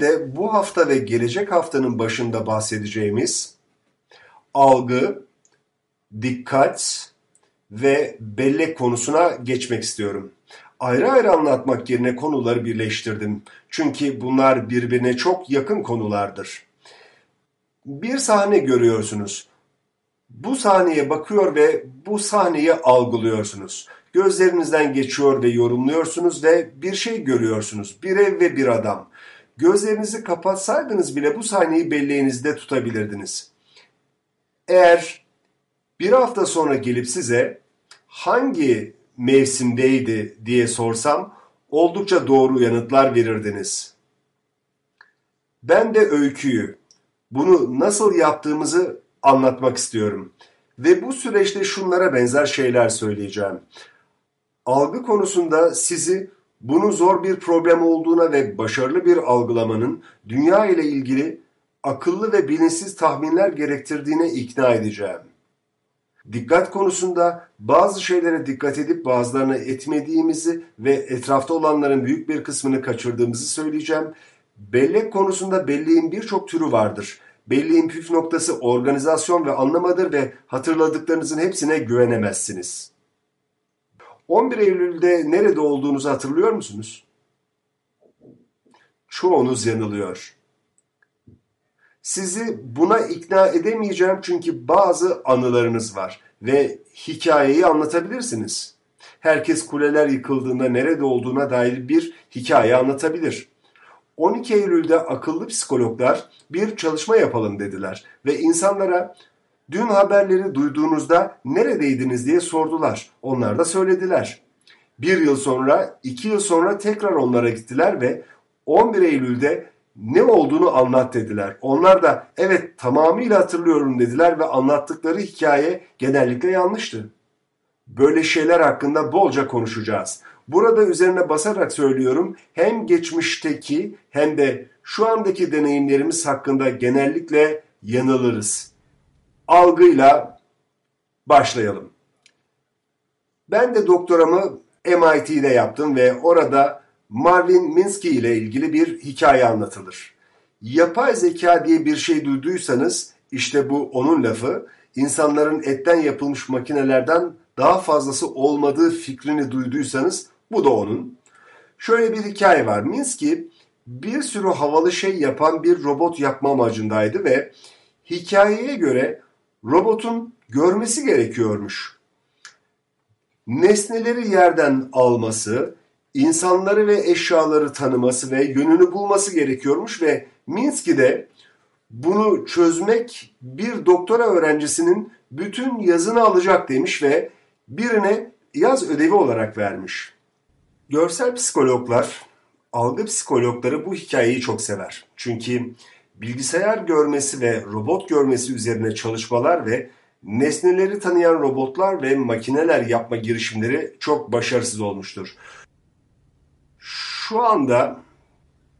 De bu hafta ve gelecek haftanın başında bahsedeceğimiz algı, dikkat ve bellek konusuna geçmek istiyorum. Ayrı ayrı anlatmak yerine konuları birleştirdim. Çünkü bunlar birbirine çok yakın konulardır. Bir sahne görüyorsunuz. Bu sahneye bakıyor ve bu sahneyi algılıyorsunuz. Gözlerinizden geçiyor ve yorumluyorsunuz ve bir şey görüyorsunuz. Bir ev ve bir adam. Gözlerinizi kapatsaydınız bile bu sahneyi belleğinizde tutabilirdiniz. Eğer bir hafta sonra gelip size hangi mevsimdeydi diye sorsam oldukça doğru yanıtlar verirdiniz. Ben de öyküyü, bunu nasıl yaptığımızı anlatmak istiyorum. Ve bu süreçte şunlara benzer şeyler söyleyeceğim. Algı konusunda sizi bunun zor bir problem olduğuna ve başarılı bir algılamanın dünya ile ilgili akıllı ve bilinçsiz tahminler gerektirdiğine ikna edeceğim. Dikkat konusunda bazı şeylere dikkat edip bazılarına etmediğimizi ve etrafta olanların büyük bir kısmını kaçırdığımızı söyleyeceğim. Bellek konusunda belleğin birçok türü vardır. Belleğin püf noktası organizasyon ve anlamadır ve hatırladıklarınızın hepsine güvenemezsiniz. 11 Eylül'de nerede olduğunuzu hatırlıyor musunuz? Çoğunuz yanılıyor. Sizi buna ikna edemeyeceğim çünkü bazı anılarınız var ve hikayeyi anlatabilirsiniz. Herkes kuleler yıkıldığında nerede olduğuna dair bir hikaye anlatabilir. 12 Eylül'de akıllı psikologlar bir çalışma yapalım dediler ve insanlara dün haberleri duyduğunuzda neredeydiniz diye sordular. Onlar da söylediler. Bir yıl sonra, iki yıl sonra tekrar onlara gittiler ve 11 Eylül'de ne olduğunu anlat dediler. Onlar da evet tamamıyla hatırlıyorum dediler ve anlattıkları hikaye genellikle yanlıştı. Böyle şeyler hakkında bolca konuşacağız. Burada üzerine basarak söylüyorum hem geçmişteki hem de şu andaki deneyimlerimiz hakkında genellikle yanılırız. Algıyla başlayalım. Ben de doktoramı MIT'de yaptım ve orada Marvin Minsky ile ilgili bir hikaye anlatılır. Yapay zeka diye bir şey duyduysanız işte bu onun lafı. İnsanların etten yapılmış makinelerden daha fazlası olmadığı fikrini duyduysanız bu da onun. Şöyle bir hikaye var. Minsky bir sürü havalı şey yapan bir robot yapma amacındaydı ve hikayeye göre robotun görmesi gerekiyormuş. Nesneleri yerden alması, insanları ve eşyaları tanıması ve yönünü bulması gerekiyormuş ve Minsky de bunu çözmek bir doktora öğrencisinin bütün yazını alacak demiş ve birine yaz ödevi olarak vermiş. Görsel psikologlar, algı psikologları bu hikayeyi çok sever. Çünkü bilgisayar görmesi ve robot görmesi üzerine çalışmalar ve nesneleri tanıyan robotlar ve makineler yapma girişimleri çok başarısız olmuştur. Şu anda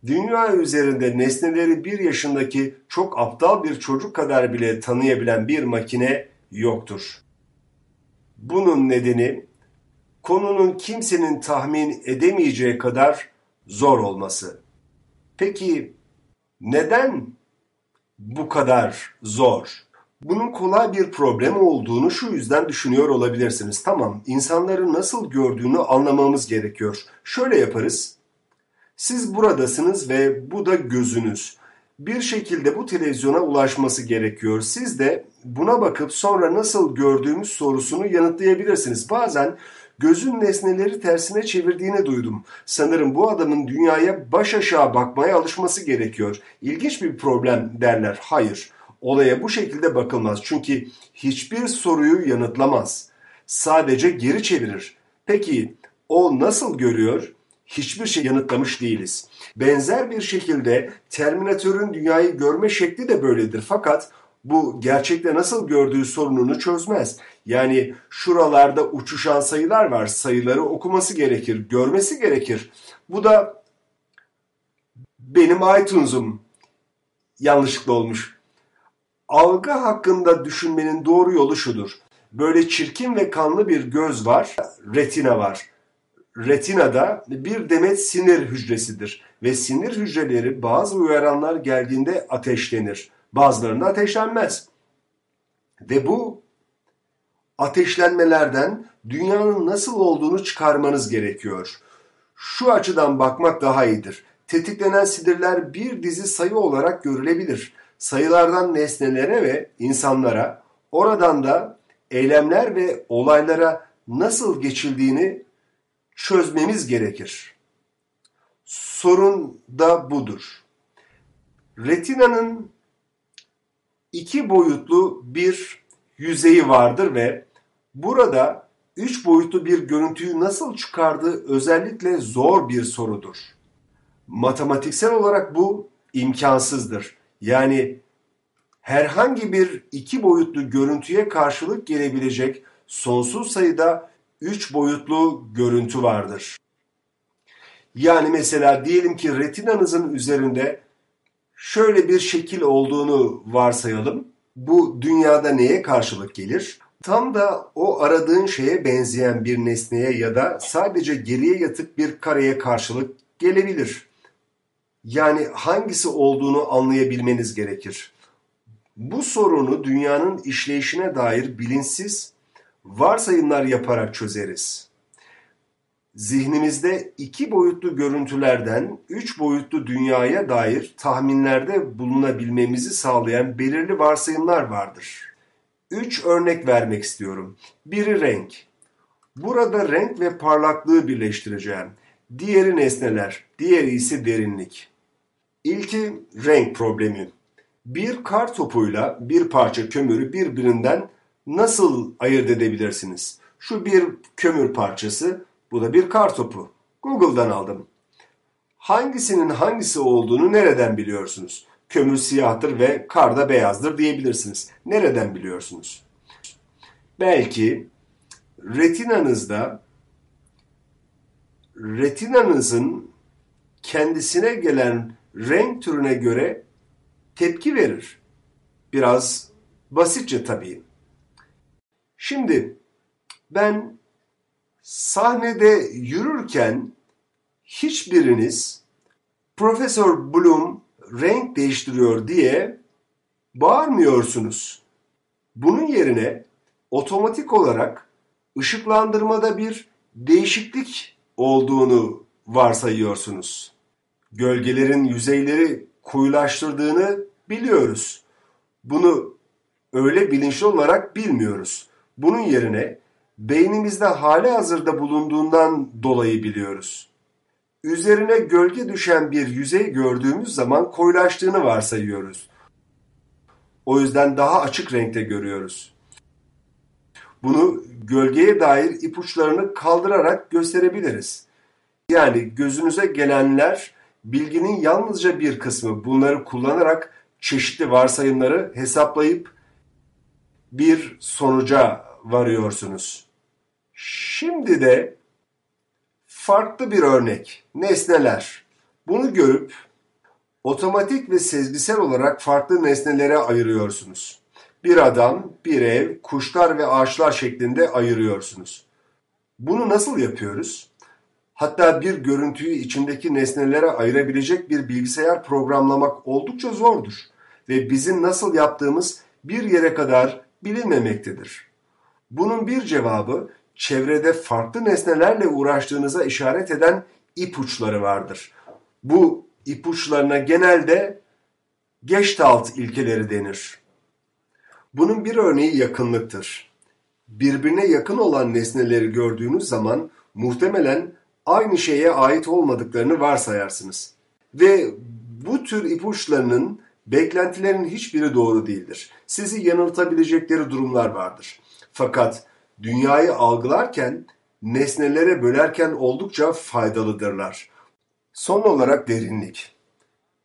dünya üzerinde nesneleri bir yaşındaki çok aptal bir çocuk kadar bile tanıyabilen bir makine yoktur. Bunun nedeni konunun kimsenin tahmin edemeyeceği kadar zor olması. Peki neden bu kadar zor? Bunun kolay bir problem olduğunu şu yüzden düşünüyor olabilirsiniz. Tamam, insanları nasıl gördüğünü anlamamız gerekiyor. Şöyle yaparız. Siz buradasınız ve bu da gözünüz. Bir şekilde bu televizyona ulaşması gerekiyor. Siz de buna bakıp sonra nasıl gördüğümüz sorusunu yanıtlayabilirsiniz. Bazen gözün nesneleri tersine çevirdiğini duydum. Sanırım bu adamın dünyaya baş aşağı bakmaya alışması gerekiyor. İlginç bir problem derler. Hayır. Olaya bu şekilde bakılmaz. Çünkü hiçbir soruyu yanıtlamaz. Sadece geri çevirir. Peki o nasıl görüyor? hiçbir şey yanıtlamış değiliz. Benzer bir şekilde Terminatör'ün dünyayı görme şekli de böyledir. Fakat bu gerçekte nasıl gördüğü sorununu çözmez. Yani şuralarda uçuşan sayılar var. Sayıları okuması gerekir, görmesi gerekir. Bu da benim iTunes'um yanlışlıkla olmuş. Algı hakkında düşünmenin doğru yolu şudur. Böyle çirkin ve kanlı bir göz var, retina var retinada bir demet sinir hücresidir ve sinir hücreleri bazı uyaranlar geldiğinde ateşlenir. Bazılarında ateşlenmez. Ve bu ateşlenmelerden dünyanın nasıl olduğunu çıkarmanız gerekiyor. Şu açıdan bakmak daha iyidir. Tetiklenen sinirler bir dizi sayı olarak görülebilir. Sayılardan nesnelere ve insanlara, oradan da eylemler ve olaylara nasıl geçildiğini çözmemiz gerekir. Sorun da budur. Retinanın iki boyutlu bir yüzeyi vardır ve burada üç boyutlu bir görüntüyü nasıl çıkardığı özellikle zor bir sorudur. Matematiksel olarak bu imkansızdır. Yani herhangi bir iki boyutlu görüntüye karşılık gelebilecek sonsuz sayıda üç boyutlu görüntü vardır. Yani mesela diyelim ki retinanızın üzerinde şöyle bir şekil olduğunu varsayalım. Bu dünyada neye karşılık gelir? Tam da o aradığın şeye benzeyen bir nesneye ya da sadece geriye yatık bir kareye karşılık gelebilir. Yani hangisi olduğunu anlayabilmeniz gerekir. Bu sorunu dünyanın işleyişine dair bilinçsiz varsayımlar yaparak çözeriz. Zihnimizde iki boyutlu görüntülerden üç boyutlu dünyaya dair tahminlerde bulunabilmemizi sağlayan belirli varsayımlar vardır. Üç örnek vermek istiyorum. Biri renk. Burada renk ve parlaklığı birleştireceğim. Diğeri nesneler, diğeri ise derinlik. İlki renk problemi. Bir kar topuyla bir parça kömürü birbirinden nasıl ayırt edebilirsiniz? Şu bir kömür parçası, bu da bir kar topu. Google'dan aldım. Hangisinin hangisi olduğunu nereden biliyorsunuz? Kömür siyahtır ve kar da beyazdır diyebilirsiniz. Nereden biliyorsunuz? Belki retinanızda retinanızın kendisine gelen renk türüne göre tepki verir. Biraz basitçe tabii. Şimdi ben sahnede yürürken hiçbiriniz Profesör Bloom renk değiştiriyor diye bağırmıyorsunuz. Bunun yerine otomatik olarak ışıklandırmada bir değişiklik olduğunu varsayıyorsunuz. Gölgelerin yüzeyleri koyulaştırdığını biliyoruz. Bunu öyle bilinçli olarak bilmiyoruz. Bunun yerine beynimizde hali hazırda bulunduğundan dolayı biliyoruz. Üzerine gölge düşen bir yüzey gördüğümüz zaman koyulaştığını varsayıyoruz. O yüzden daha açık renkte görüyoruz. Bunu gölgeye dair ipuçlarını kaldırarak gösterebiliriz. Yani gözünüze gelenler bilginin yalnızca bir kısmı. Bunları kullanarak çeşitli varsayımları hesaplayıp bir sonuca varıyorsunuz. Şimdi de farklı bir örnek. Nesneler. Bunu görüp otomatik ve sezgisel olarak farklı nesnelere ayırıyorsunuz. Bir adam, bir ev, kuşlar ve ağaçlar şeklinde ayırıyorsunuz. Bunu nasıl yapıyoruz? Hatta bir görüntüyü içindeki nesnelere ayırabilecek bir bilgisayar programlamak oldukça zordur ve bizim nasıl yaptığımız bir yere kadar bilinmemektedir. Bunun bir cevabı çevrede farklı nesnelerle uğraştığınıza işaret eden ipuçları vardır. Bu ipuçlarına genelde Gestalt ilkeleri denir. Bunun bir örneği yakınlıktır. Birbirine yakın olan nesneleri gördüğünüz zaman muhtemelen aynı şeye ait olmadıklarını varsayarsınız. Ve bu tür ipuçlarının beklentilerin hiçbiri doğru değildir. Sizi yanıltabilecekleri durumlar vardır. Fakat dünyayı algılarken, nesnelere bölerken oldukça faydalıdırlar. Son olarak derinlik.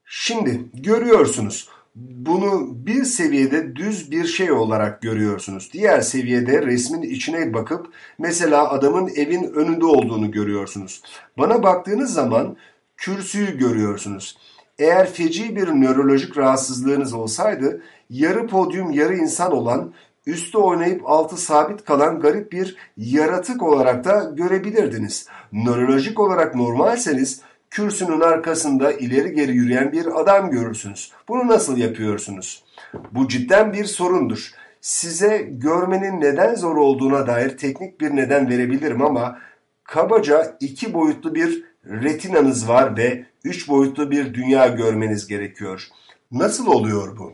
Şimdi görüyorsunuz bunu bir seviyede düz bir şey olarak görüyorsunuz. Diğer seviyede resmin içine bakıp mesela adamın evin önünde olduğunu görüyorsunuz. Bana baktığınız zaman kürsüyü görüyorsunuz. Eğer feci bir nörolojik rahatsızlığınız olsaydı yarı podyum yarı insan olan üstü oynayıp altı sabit kalan garip bir yaratık olarak da görebilirdiniz. Nörolojik olarak normalseniz kürsünün arkasında ileri geri yürüyen bir adam görürsünüz. Bunu nasıl yapıyorsunuz? Bu cidden bir sorundur. Size görmenin neden zor olduğuna dair teknik bir neden verebilirim ama kabaca iki boyutlu bir retinanız var ve üç boyutlu bir dünya görmeniz gerekiyor. Nasıl oluyor bu?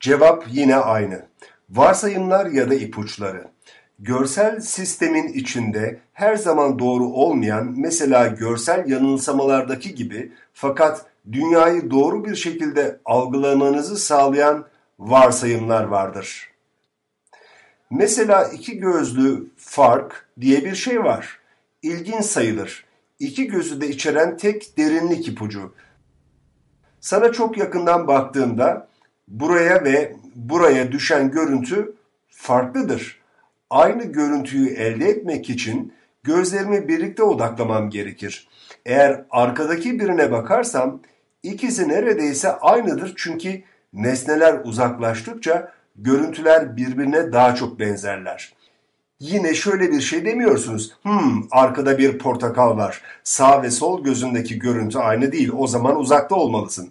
Cevap yine aynı. Varsayımlar ya da ipuçları. Görsel sistemin içinde her zaman doğru olmayan, mesela görsel yanılsamalardaki gibi fakat dünyayı doğru bir şekilde algılamanızı sağlayan varsayımlar vardır. Mesela iki gözlü fark diye bir şey var. İlginç sayılır. İki gözü de içeren tek derinlik ipucu. Sana çok yakından baktığında buraya ve buraya düşen görüntü farklıdır. Aynı görüntüyü elde etmek için gözlerimi birlikte odaklamam gerekir. Eğer arkadaki birine bakarsam ikisi neredeyse aynıdır çünkü nesneler uzaklaştıkça görüntüler birbirine daha çok benzerler. Yine şöyle bir şey demiyorsunuz. Hmm, arkada bir portakal var. Sağ ve sol gözündeki görüntü aynı değil. O zaman uzakta olmalısın.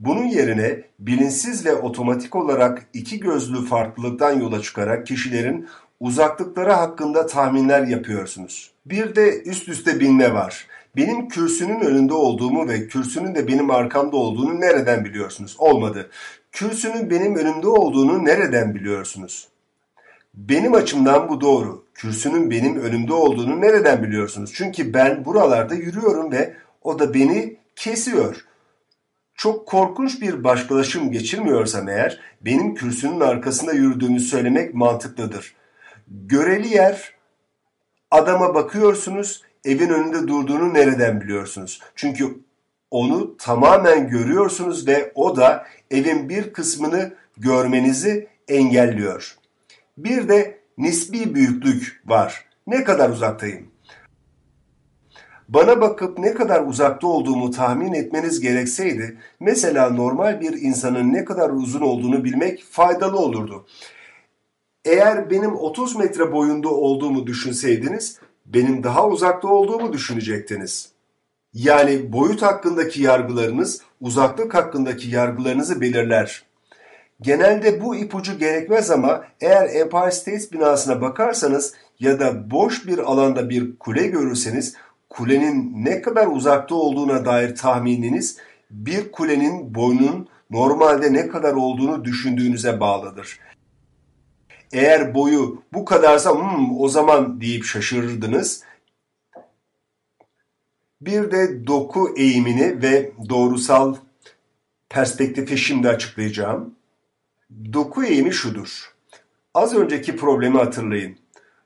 Bunun yerine bilinçsiz ve otomatik olarak iki gözlü farklılıktan yola çıkarak kişilerin uzaklıkları hakkında tahminler yapıyorsunuz. Bir de üst üste binme var. Benim kürsünün önünde olduğumu ve kürsünün de benim arkamda olduğunu nereden biliyorsunuz? Olmadı. Kürsünün benim önümde olduğunu nereden biliyorsunuz? Benim açımdan bu doğru. Kürsünün benim önümde olduğunu nereden biliyorsunuz? Çünkü ben buralarda yürüyorum ve o da beni kesiyor. Çok korkunç bir başkalaşım geçirmiyorsam eğer benim kürsünün arkasında yürüdüğümü söylemek mantıklıdır. Göreli yer adama bakıyorsunuz evin önünde durduğunu nereden biliyorsunuz? Çünkü onu tamamen görüyorsunuz ve o da evin bir kısmını görmenizi engelliyor. Bir de nisbi büyüklük var. Ne kadar uzaktayım? Bana bakıp ne kadar uzakta olduğumu tahmin etmeniz gerekseydi, mesela normal bir insanın ne kadar uzun olduğunu bilmek faydalı olurdu. Eğer benim 30 metre boyunda olduğumu düşünseydiniz, benim daha uzakta olduğumu düşünecektiniz. Yani boyut hakkındaki yargılarınız uzaklık hakkındaki yargılarınızı belirler. Genelde bu ipucu gerekmez ama eğer Empire State binasına bakarsanız ya da boş bir alanda bir kule görürseniz kulenin ne kadar uzakta olduğuna dair tahmininiz bir kulenin boyunun normalde ne kadar olduğunu düşündüğünüze bağlıdır. Eğer boyu bu kadarsa hmm, o zaman deyip şaşırırdınız. Bir de doku eğimini ve doğrusal perspektifi şimdi açıklayacağım. Doku eğimi şudur. Az önceki problemi hatırlayın.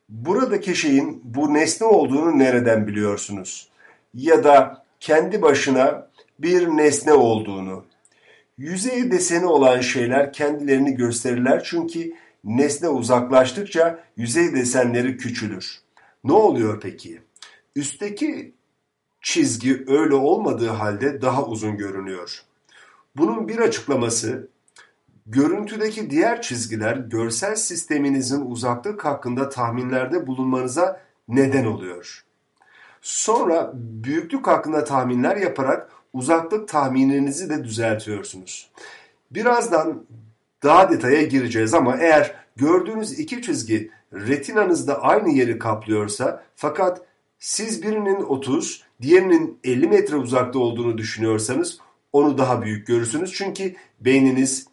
Buradaki şeyin bu nesne olduğunu nereden biliyorsunuz? Ya da kendi başına bir nesne olduğunu. Yüzey deseni olan şeyler kendilerini gösterirler çünkü nesne uzaklaştıkça yüzey desenleri küçülür. Ne oluyor peki? Üstteki çizgi öyle olmadığı halde daha uzun görünüyor. Bunun bir açıklaması Görüntüdeki diğer çizgiler görsel sisteminizin uzaklık hakkında tahminlerde bulunmanıza neden oluyor. Sonra büyüklük hakkında tahminler yaparak uzaklık tahmininizi de düzeltiyorsunuz. Birazdan daha detaya gireceğiz ama eğer gördüğünüz iki çizgi retinanızda aynı yeri kaplıyorsa fakat siz birinin 30, diğerinin 50 metre uzakta olduğunu düşünüyorsanız onu daha büyük görürsünüz. Çünkü beyniniz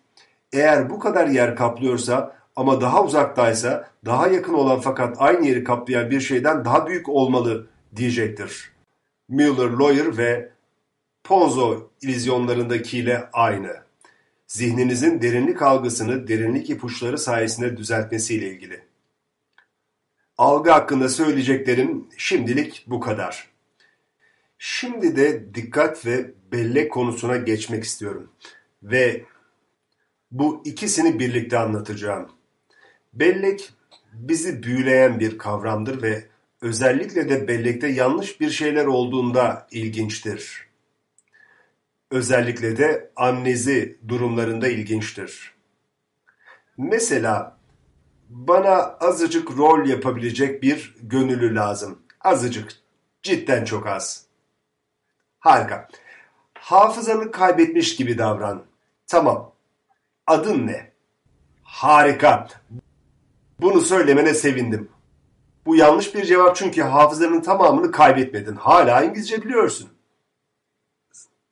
eğer bu kadar yer kaplıyorsa ama daha uzaktaysa daha yakın olan fakat aynı yeri kaplayan bir şeyden daha büyük olmalı diyecektir. Müller-Lawyer ve Ponzo ilizyonlarındakiyle aynı. Zihninizin derinlik algısını derinlik ipuçları sayesinde düzeltmesiyle ilgili. Algı hakkında söyleyeceklerim şimdilik bu kadar. Şimdi de dikkat ve bellek konusuna geçmek istiyorum. Ve bu ikisini birlikte anlatacağım. Bellek bizi büyüleyen bir kavramdır ve özellikle de bellekte yanlış bir şeyler olduğunda ilginçtir. Özellikle de amnezi durumlarında ilginçtir. Mesela Bana azıcık rol yapabilecek bir gönüllü lazım. Azıcık. Cidden çok az. Harika. Hafızanı kaybetmiş gibi davran. Tamam. Adın ne? Harika. Bunu söylemene sevindim. Bu yanlış bir cevap çünkü hafızanın tamamını kaybetmedin. Hala İngilizce biliyorsun.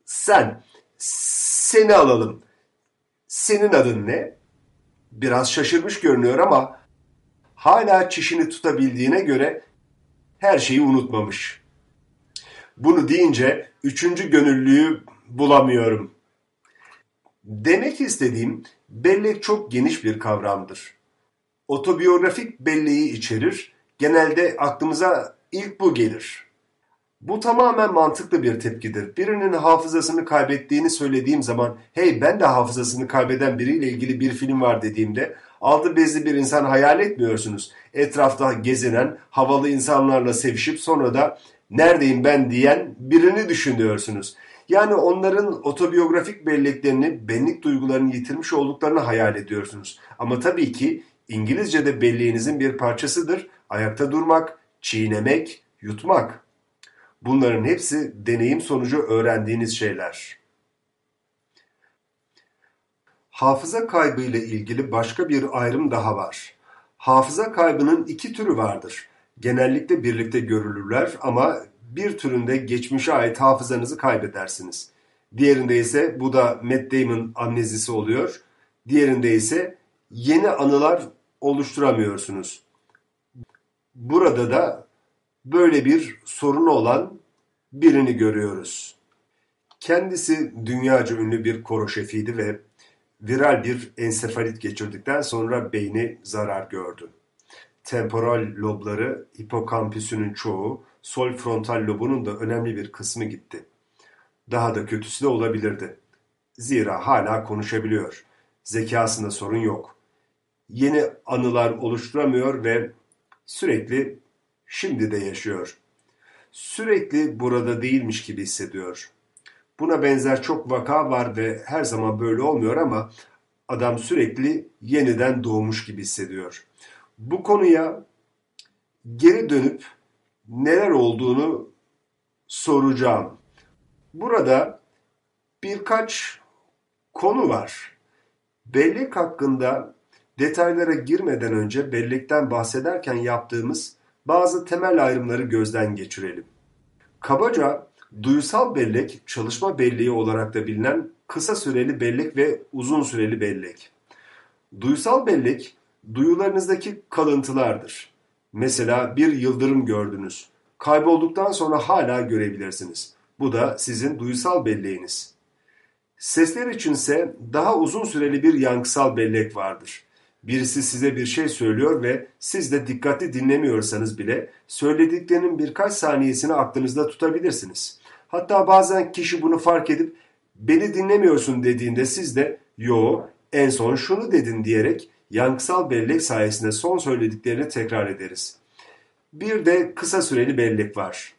Sen. Seni alalım. Senin adın ne? Biraz şaşırmış görünüyor ama hala çişini tutabildiğine göre her şeyi unutmamış. Bunu deyince üçüncü gönüllüyü bulamıyorum. Demek istediğim bellek çok geniş bir kavramdır. Otobiyografik belleği içerir, genelde aklımıza ilk bu gelir. Bu tamamen mantıklı bir tepkidir. Birinin hafızasını kaybettiğini söylediğim zaman hey ben de hafızasını kaybeden biriyle ilgili bir film var dediğimde altı bezli bir insan hayal etmiyorsunuz. Etrafta gezinen, havalı insanlarla sevişip sonra da neredeyim ben diyen birini düşünüyorsunuz. Yani onların otobiyografik belleklerini, benlik duygularını yitirmiş olduklarını hayal ediyorsunuz. Ama tabii ki İngilizce'de belleğinizin bir parçasıdır. Ayakta durmak, çiğnemek, yutmak. Bunların hepsi deneyim sonucu öğrendiğiniz şeyler. Hafıza kaybı ile ilgili başka bir ayrım daha var. Hafıza kaybının iki türü vardır. Genellikle birlikte görülürler ama bir türünde geçmişe ait hafızanızı kaybedersiniz. Diğerinde ise bu da Matt Damon amnezisi oluyor. Diğerinde ise yeni anılar oluşturamıyorsunuz. Burada da böyle bir sorunu olan birini görüyoruz. Kendisi dünyaca ünlü bir koro şefiydi ve viral bir ensefalit geçirdikten sonra beyni zarar gördü. Temporal lobları, hipokampüsünün çoğu, sol frontal lobunun da önemli bir kısmı gitti. Daha da kötüsü de olabilirdi. Zira hala konuşabiliyor. Zekasında sorun yok. Yeni anılar oluşturamıyor ve sürekli şimdi de yaşıyor. Sürekli burada değilmiş gibi hissediyor. Buna benzer çok vaka var ve her zaman böyle olmuyor ama adam sürekli yeniden doğmuş gibi hissediyor. Bu konuya geri dönüp neler olduğunu soracağım. Burada birkaç konu var. Bellek hakkında detaylara girmeden önce bellekten bahsederken yaptığımız bazı temel ayrımları gözden geçirelim. Kabaca duysal bellek, çalışma belleği olarak da bilinen kısa süreli bellek ve uzun süreli bellek. Duysal bellek duyularınızdaki kalıntılardır. Mesela bir yıldırım gördünüz. Kaybolduktan sonra hala görebilirsiniz. Bu da sizin duysal belleğiniz. Sesler içinse daha uzun süreli bir yankısal bellek vardır. Birisi size bir şey söylüyor ve siz de dikkatli dinlemiyorsanız bile söylediklerinin birkaç saniyesini aklınızda tutabilirsiniz. Hatta bazen kişi bunu fark edip beni dinlemiyorsun dediğinde siz de yo en son şunu dedin diyerek yankısal bellek sayesinde son söylediklerini tekrar ederiz. Bir de kısa süreli bellek var.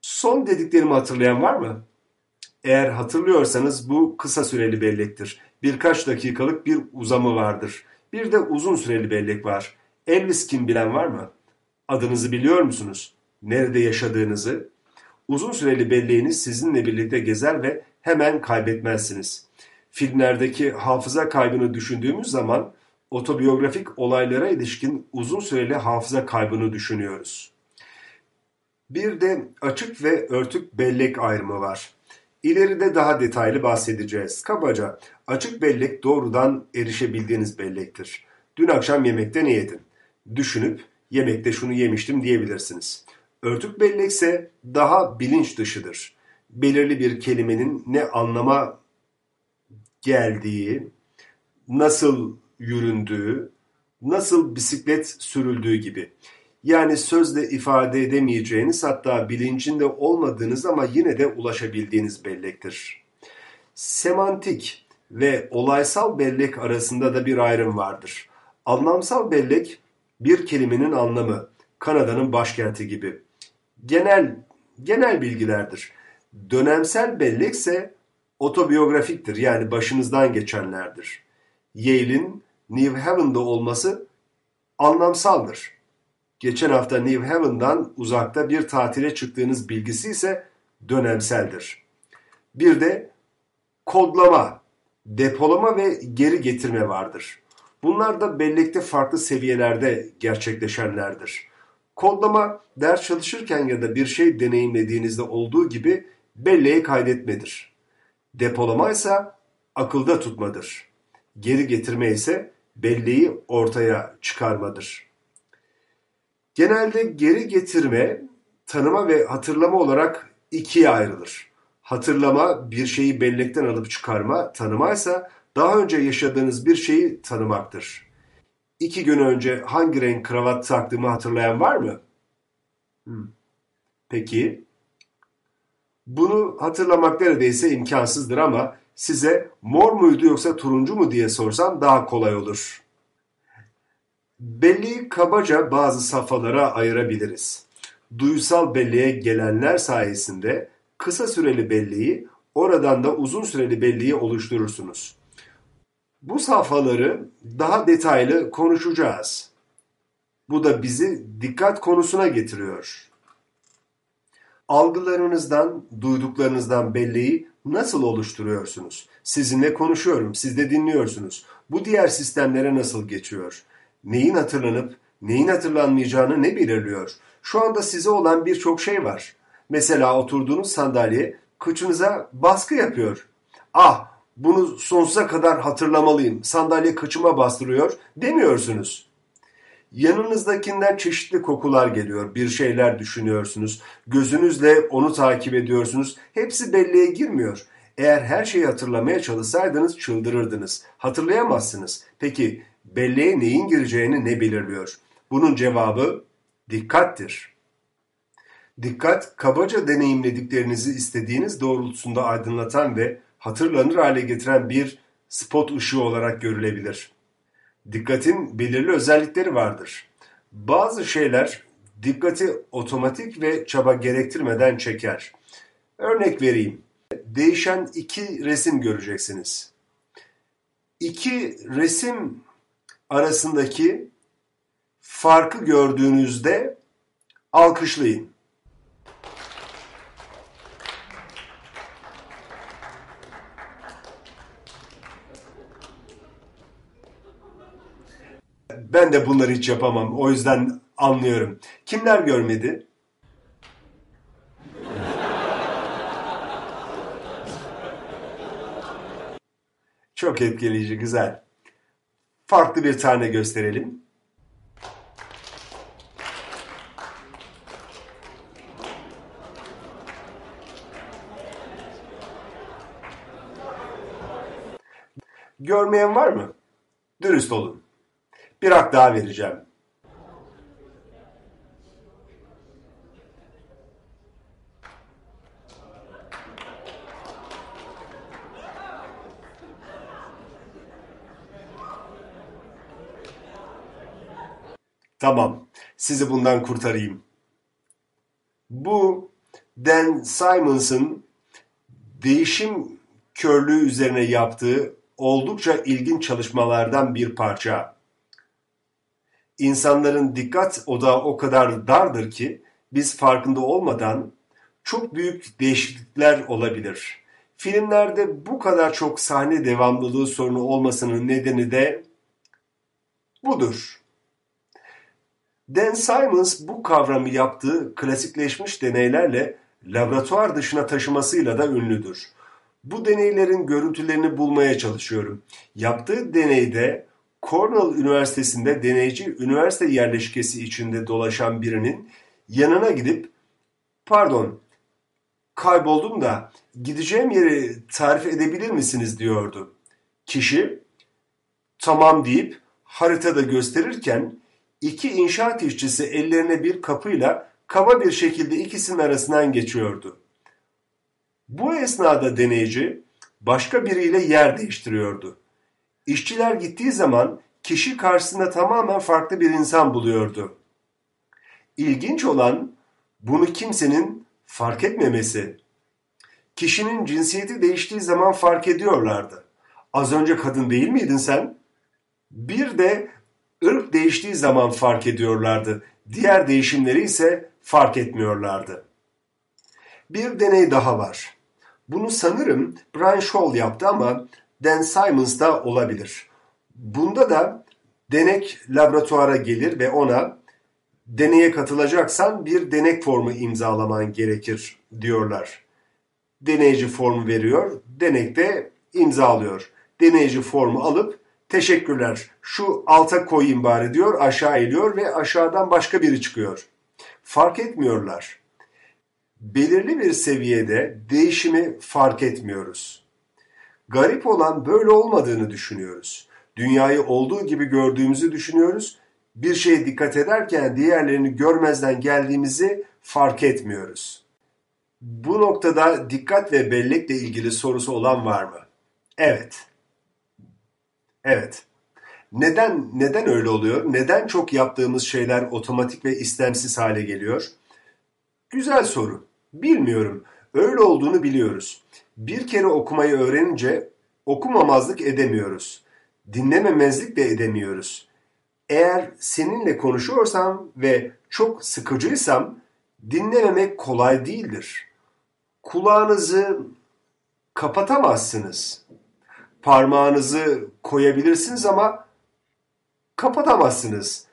Son dediklerimi hatırlayan var mı? Eğer hatırlıyorsanız bu kısa süreli bellektir. Birkaç dakikalık bir uzamı vardır. Bir de uzun süreli bellek var. Elvis kim bilen var mı? Adınızı biliyor musunuz? Nerede yaşadığınızı? Uzun süreli belleğiniz sizinle birlikte gezer ve hemen kaybetmezsiniz. Filmlerdeki hafıza kaybını düşündüğümüz zaman otobiyografik olaylara ilişkin uzun süreli hafıza kaybını düşünüyoruz. Bir de açık ve örtük bellek ayrımı var. İleride daha detaylı bahsedeceğiz. Kabaca açık bellek doğrudan erişebildiğiniz bellektir. Dün akşam yemekte ne yedin? Düşünüp yemekte şunu yemiştim diyebilirsiniz. Örtük bellek ise daha bilinç dışıdır. Belirli bir kelimenin ne anlama geldiği, nasıl yüründüğü, nasıl bisiklet sürüldüğü gibi. Yani sözle ifade edemeyeceğiniz hatta bilincinde olmadığınız ama yine de ulaşabildiğiniz bellektir. Semantik ve olaysal bellek arasında da bir ayrım vardır. Anlamsal bellek bir kelimenin anlamı, Kanada'nın başkenti gibi. Genel genel bilgilerdir. Dönemsel bellek ise otobiyografiktir yani başınızdan geçenlerdir. Yale'in New Haven'da olması anlamsaldır. Geçen hafta New Haven'dan uzakta bir tatile çıktığınız bilgisi ise dönemseldir. Bir de kodlama, depolama ve geri getirme vardır. Bunlar da bellekte farklı seviyelerde gerçekleşenlerdir. Kodlama ders çalışırken ya da bir şey deneyimlediğinizde olduğu gibi belleğe kaydetmedir. Depolama ise akılda tutmadır. Geri getirme ise belleği ortaya çıkarmadır. Genelde geri getirme, tanıma ve hatırlama olarak ikiye ayrılır. Hatırlama bir şeyi bellekten alıp çıkarma, tanıma ise daha önce yaşadığınız bir şeyi tanımaktır. İki gün önce hangi renk kravat taktığımı hatırlayan var mı? Hmm. Peki. Bunu hatırlamak neredeyse imkansızdır ama size mor muydu yoksa turuncu mu diye sorsam daha kolay olur. Belleği kabaca bazı safhalara ayırabiliriz. Duysal belleğe gelenler sayesinde kısa süreli belleği, oradan da uzun süreli belleği oluşturursunuz. Bu safhaları daha detaylı konuşacağız. Bu da bizi dikkat konusuna getiriyor. Algılarınızdan, duyduklarınızdan belleği nasıl oluşturuyorsunuz? Sizinle konuşuyorum, siz de dinliyorsunuz. Bu diğer sistemlere nasıl geçiyor? Neyin hatırlanıp neyin hatırlanmayacağını ne belirliyor? Şu anda size olan birçok şey var. Mesela oturduğunuz sandalye kıçınıza baskı yapıyor. Ah bunu sonsuza kadar hatırlamalıyım, sandalye kıçıma bastırıyor demiyorsunuz. Yanınızdakinden çeşitli kokular geliyor, bir şeyler düşünüyorsunuz, gözünüzle onu takip ediyorsunuz. Hepsi belleğe girmiyor. Eğer her şeyi hatırlamaya çalışsaydınız çıldırırdınız. Hatırlayamazsınız. Peki belleğe neyin gireceğini ne belirliyor? Bunun cevabı dikkattir. Dikkat, kabaca deneyimlediklerinizi istediğiniz doğrultusunda aydınlatan ve hatırlanır hale getiren bir spot ışığı olarak görülebilir. Dikkatin belirli özellikleri vardır. Bazı şeyler dikkati otomatik ve çaba gerektirmeden çeker. Örnek vereyim. Değişen iki resim göreceksiniz. İki resim arasındaki farkı gördüğünüzde alkışlayın. Ben de bunları hiç yapamam. O yüzden anlıyorum. Kimler görmedi? Çok etkileyici, güzel. Farklı bir tane gösterelim. Görmeyen var mı? Dürüst olun. Bir hak daha vereceğim. Tamam, sizi bundan kurtarayım. Bu Dan Simons'ın değişim körlüğü üzerine yaptığı oldukça ilginç çalışmalardan bir parça. İnsanların dikkat odağı o kadar dardır ki biz farkında olmadan çok büyük değişiklikler olabilir. Filmlerde bu kadar çok sahne devamlılığı sorunu olmasının nedeni de budur. Dan Simons bu kavramı yaptığı klasikleşmiş deneylerle laboratuvar dışına taşımasıyla da ünlüdür. Bu deneylerin görüntülerini bulmaya çalışıyorum. Yaptığı deneyde Cornell Üniversitesi'nde deneyci üniversite yerleşkesi içinde dolaşan birinin yanına gidip "Pardon, kayboldum da gideceğim yeri tarif edebilir misiniz?" diyordu. Kişi "Tamam." deyip haritada gösterirken iki inşaat işçisi ellerine bir kapıyla kaba bir şekilde ikisinin arasından geçiyordu. Bu esnada deneyici başka biriyle yer değiştiriyordu. İşçiler gittiği zaman kişi karşısında tamamen farklı bir insan buluyordu. İlginç olan bunu kimsenin fark etmemesi. Kişinin cinsiyeti değiştiği zaman fark ediyorlardı. Az önce kadın değil miydin sen? Bir de ırk değiştiği zaman fark ediyorlardı. Diğer değişimleri ise fark etmiyorlardı. Bir deney daha var. Bunu sanırım Brian Scholl yaptı ama Dan Simons da olabilir. Bunda da denek laboratuvara gelir ve ona deneye katılacaksan bir denek formu imzalaman gerekir diyorlar. Deneyici formu veriyor, denek de imzalıyor. Deneyici formu alıp teşekkürler şu alta koyayım bari diyor aşağı iniyor ve aşağıdan başka biri çıkıyor. Fark etmiyorlar. Belirli bir seviyede değişimi fark etmiyoruz. Garip olan böyle olmadığını düşünüyoruz. Dünyayı olduğu gibi gördüğümüzü düşünüyoruz. Bir şeye dikkat ederken diğerlerini görmezden geldiğimizi fark etmiyoruz. Bu noktada dikkat ve bellekle ilgili sorusu olan var mı? Evet. Evet. Neden neden öyle oluyor? Neden çok yaptığımız şeyler otomatik ve istemsiz hale geliyor? Güzel soru. Bilmiyorum. Öyle olduğunu biliyoruz. Bir kere okumayı öğrenince okumamazlık edemiyoruz. Dinlememezlik de edemiyoruz. Eğer seninle konuşuyorsam ve çok sıkıcıysam dinlememek kolay değildir. Kulağınızı kapatamazsınız. Parmağınızı koyabilirsiniz ama kapatamazsınız.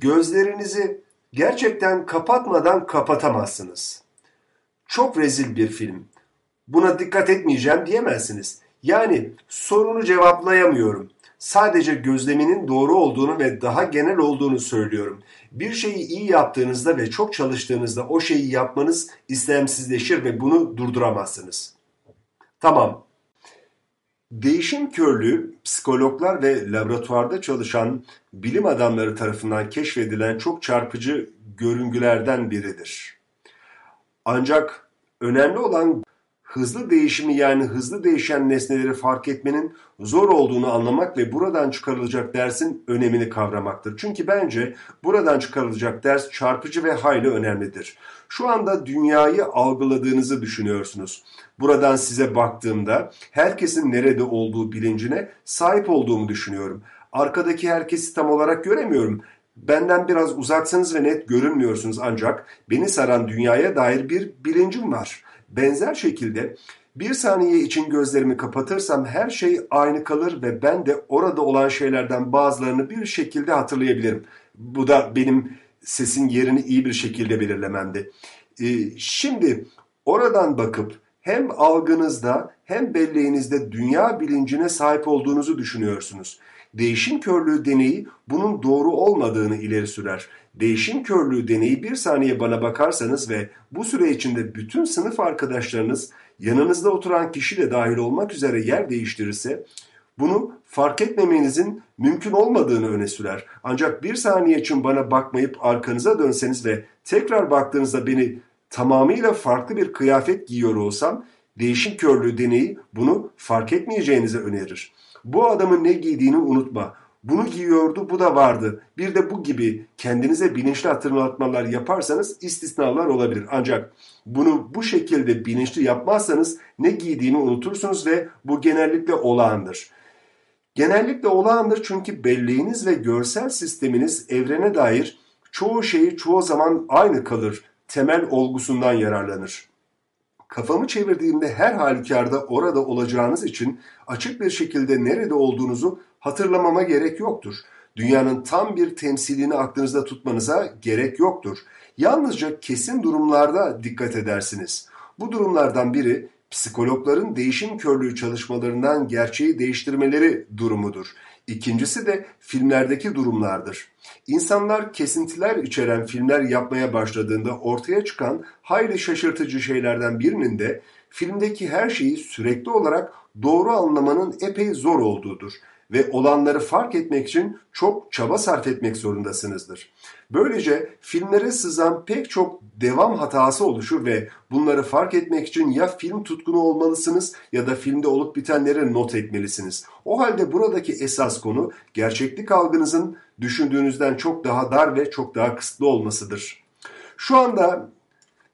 Gözlerinizi gerçekten kapatmadan kapatamazsınız. Çok rezil bir film. Buna dikkat etmeyeceğim diyemezsiniz. Yani sorunu cevaplayamıyorum. Sadece gözleminin doğru olduğunu ve daha genel olduğunu söylüyorum. Bir şeyi iyi yaptığınızda ve çok çalıştığınızda o şeyi yapmanız istemsizleşir ve bunu durduramazsınız. Tamam. Değişim körlüğü psikologlar ve laboratuvarda çalışan bilim adamları tarafından keşfedilen çok çarpıcı görüngülerden biridir. Ancak önemli olan hızlı değişimi yani hızlı değişen nesneleri fark etmenin zor olduğunu anlamak ve buradan çıkarılacak dersin önemini kavramaktır. Çünkü bence buradan çıkarılacak ders çarpıcı ve hayli önemlidir. Şu anda dünyayı algıladığınızı düşünüyorsunuz. Buradan size baktığımda herkesin nerede olduğu bilincine sahip olduğumu düşünüyorum. Arkadaki herkesi tam olarak göremiyorum. Benden biraz uzaksanız ve net görünmüyorsunuz ancak beni saran dünyaya dair bir bilincim var. Benzer şekilde bir saniye için gözlerimi kapatırsam her şey aynı kalır ve ben de orada olan şeylerden bazılarını bir şekilde hatırlayabilirim. Bu da benim sesin yerini iyi bir şekilde belirlememdi. Ee, şimdi oradan bakıp hem algınızda hem belleğinizde dünya bilincine sahip olduğunuzu düşünüyorsunuz. Değişim körlüğü deneyi bunun doğru olmadığını ileri sürer. Değişim körlüğü deneyi bir saniye bana bakarsanız ve bu süre içinde bütün sınıf arkadaşlarınız yanınızda oturan kişi de dahil olmak üzere yer değiştirirse bunu fark etmemenizin mümkün olmadığını öne sürer. Ancak bir saniye için bana bakmayıp arkanıza dönseniz ve tekrar baktığınızda beni tamamıyla farklı bir kıyafet giyiyor olsam değişim körlüğü deneyi bunu fark etmeyeceğinizi önerir. Bu adamın ne giydiğini unutma. Bunu giyiyordu, bu da vardı. Bir de bu gibi kendinize bilinçli hatırlatmalar yaparsanız istisnalar olabilir. Ancak bunu bu şekilde bilinçli yapmazsanız ne giydiğini unutursunuz ve bu genellikle olağandır. Genellikle olağandır çünkü belleğiniz ve görsel sisteminiz evrene dair çoğu şeyi çoğu zaman aynı kalır. Temel olgusundan yararlanır. Kafamı çevirdiğimde her halükarda orada olacağınız için açık bir şekilde nerede olduğunuzu hatırlamama gerek yoktur. Dünyanın tam bir temsilini aklınızda tutmanıza gerek yoktur. Yalnızca kesin durumlarda dikkat edersiniz. Bu durumlardan biri psikologların değişim körlüğü çalışmalarından gerçeği değiştirmeleri durumudur. İkincisi de filmlerdeki durumlardır. İnsanlar kesintiler içeren filmler yapmaya başladığında ortaya çıkan hayli şaşırtıcı şeylerden birinin de filmdeki her şeyi sürekli olarak doğru anlamanın epey zor olduğudur ve olanları fark etmek için çok çaba sarf etmek zorundasınızdır. Böylece filmlere sızan pek çok devam hatası oluşur ve bunları fark etmek için ya film tutkunu olmalısınız ya da filmde olup bitenleri not etmelisiniz. O halde buradaki esas konu gerçeklik algınızın düşündüğünüzden çok daha dar ve çok daha kısıtlı olmasıdır. Şu anda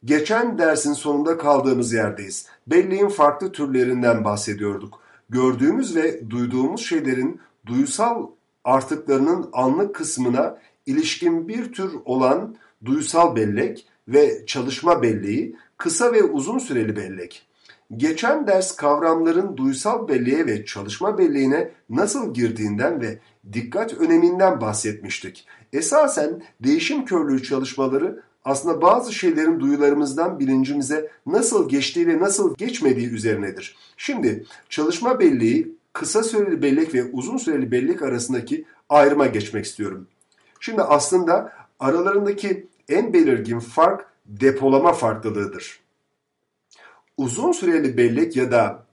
geçen dersin sonunda kaldığımız yerdeyiz. Belleğin farklı türlerinden bahsediyorduk gördüğümüz ve duyduğumuz şeylerin duysal artıklarının anlık kısmına ilişkin bir tür olan duysal bellek ve çalışma belleği, kısa ve uzun süreli bellek. Geçen ders kavramların duysal belleğe ve çalışma belleğine nasıl girdiğinden ve dikkat öneminden bahsetmiştik. Esasen değişim körlüğü çalışmaları aslında bazı şeylerin duyularımızdan bilincimize nasıl geçtiği ve nasıl geçmediği üzerinedir. Şimdi çalışma belleği, kısa süreli bellek ve uzun süreli bellek arasındaki ayrıma geçmek istiyorum. Şimdi aslında aralarındaki en belirgin fark depolama farklılığıdır. Uzun süreli bellek ya da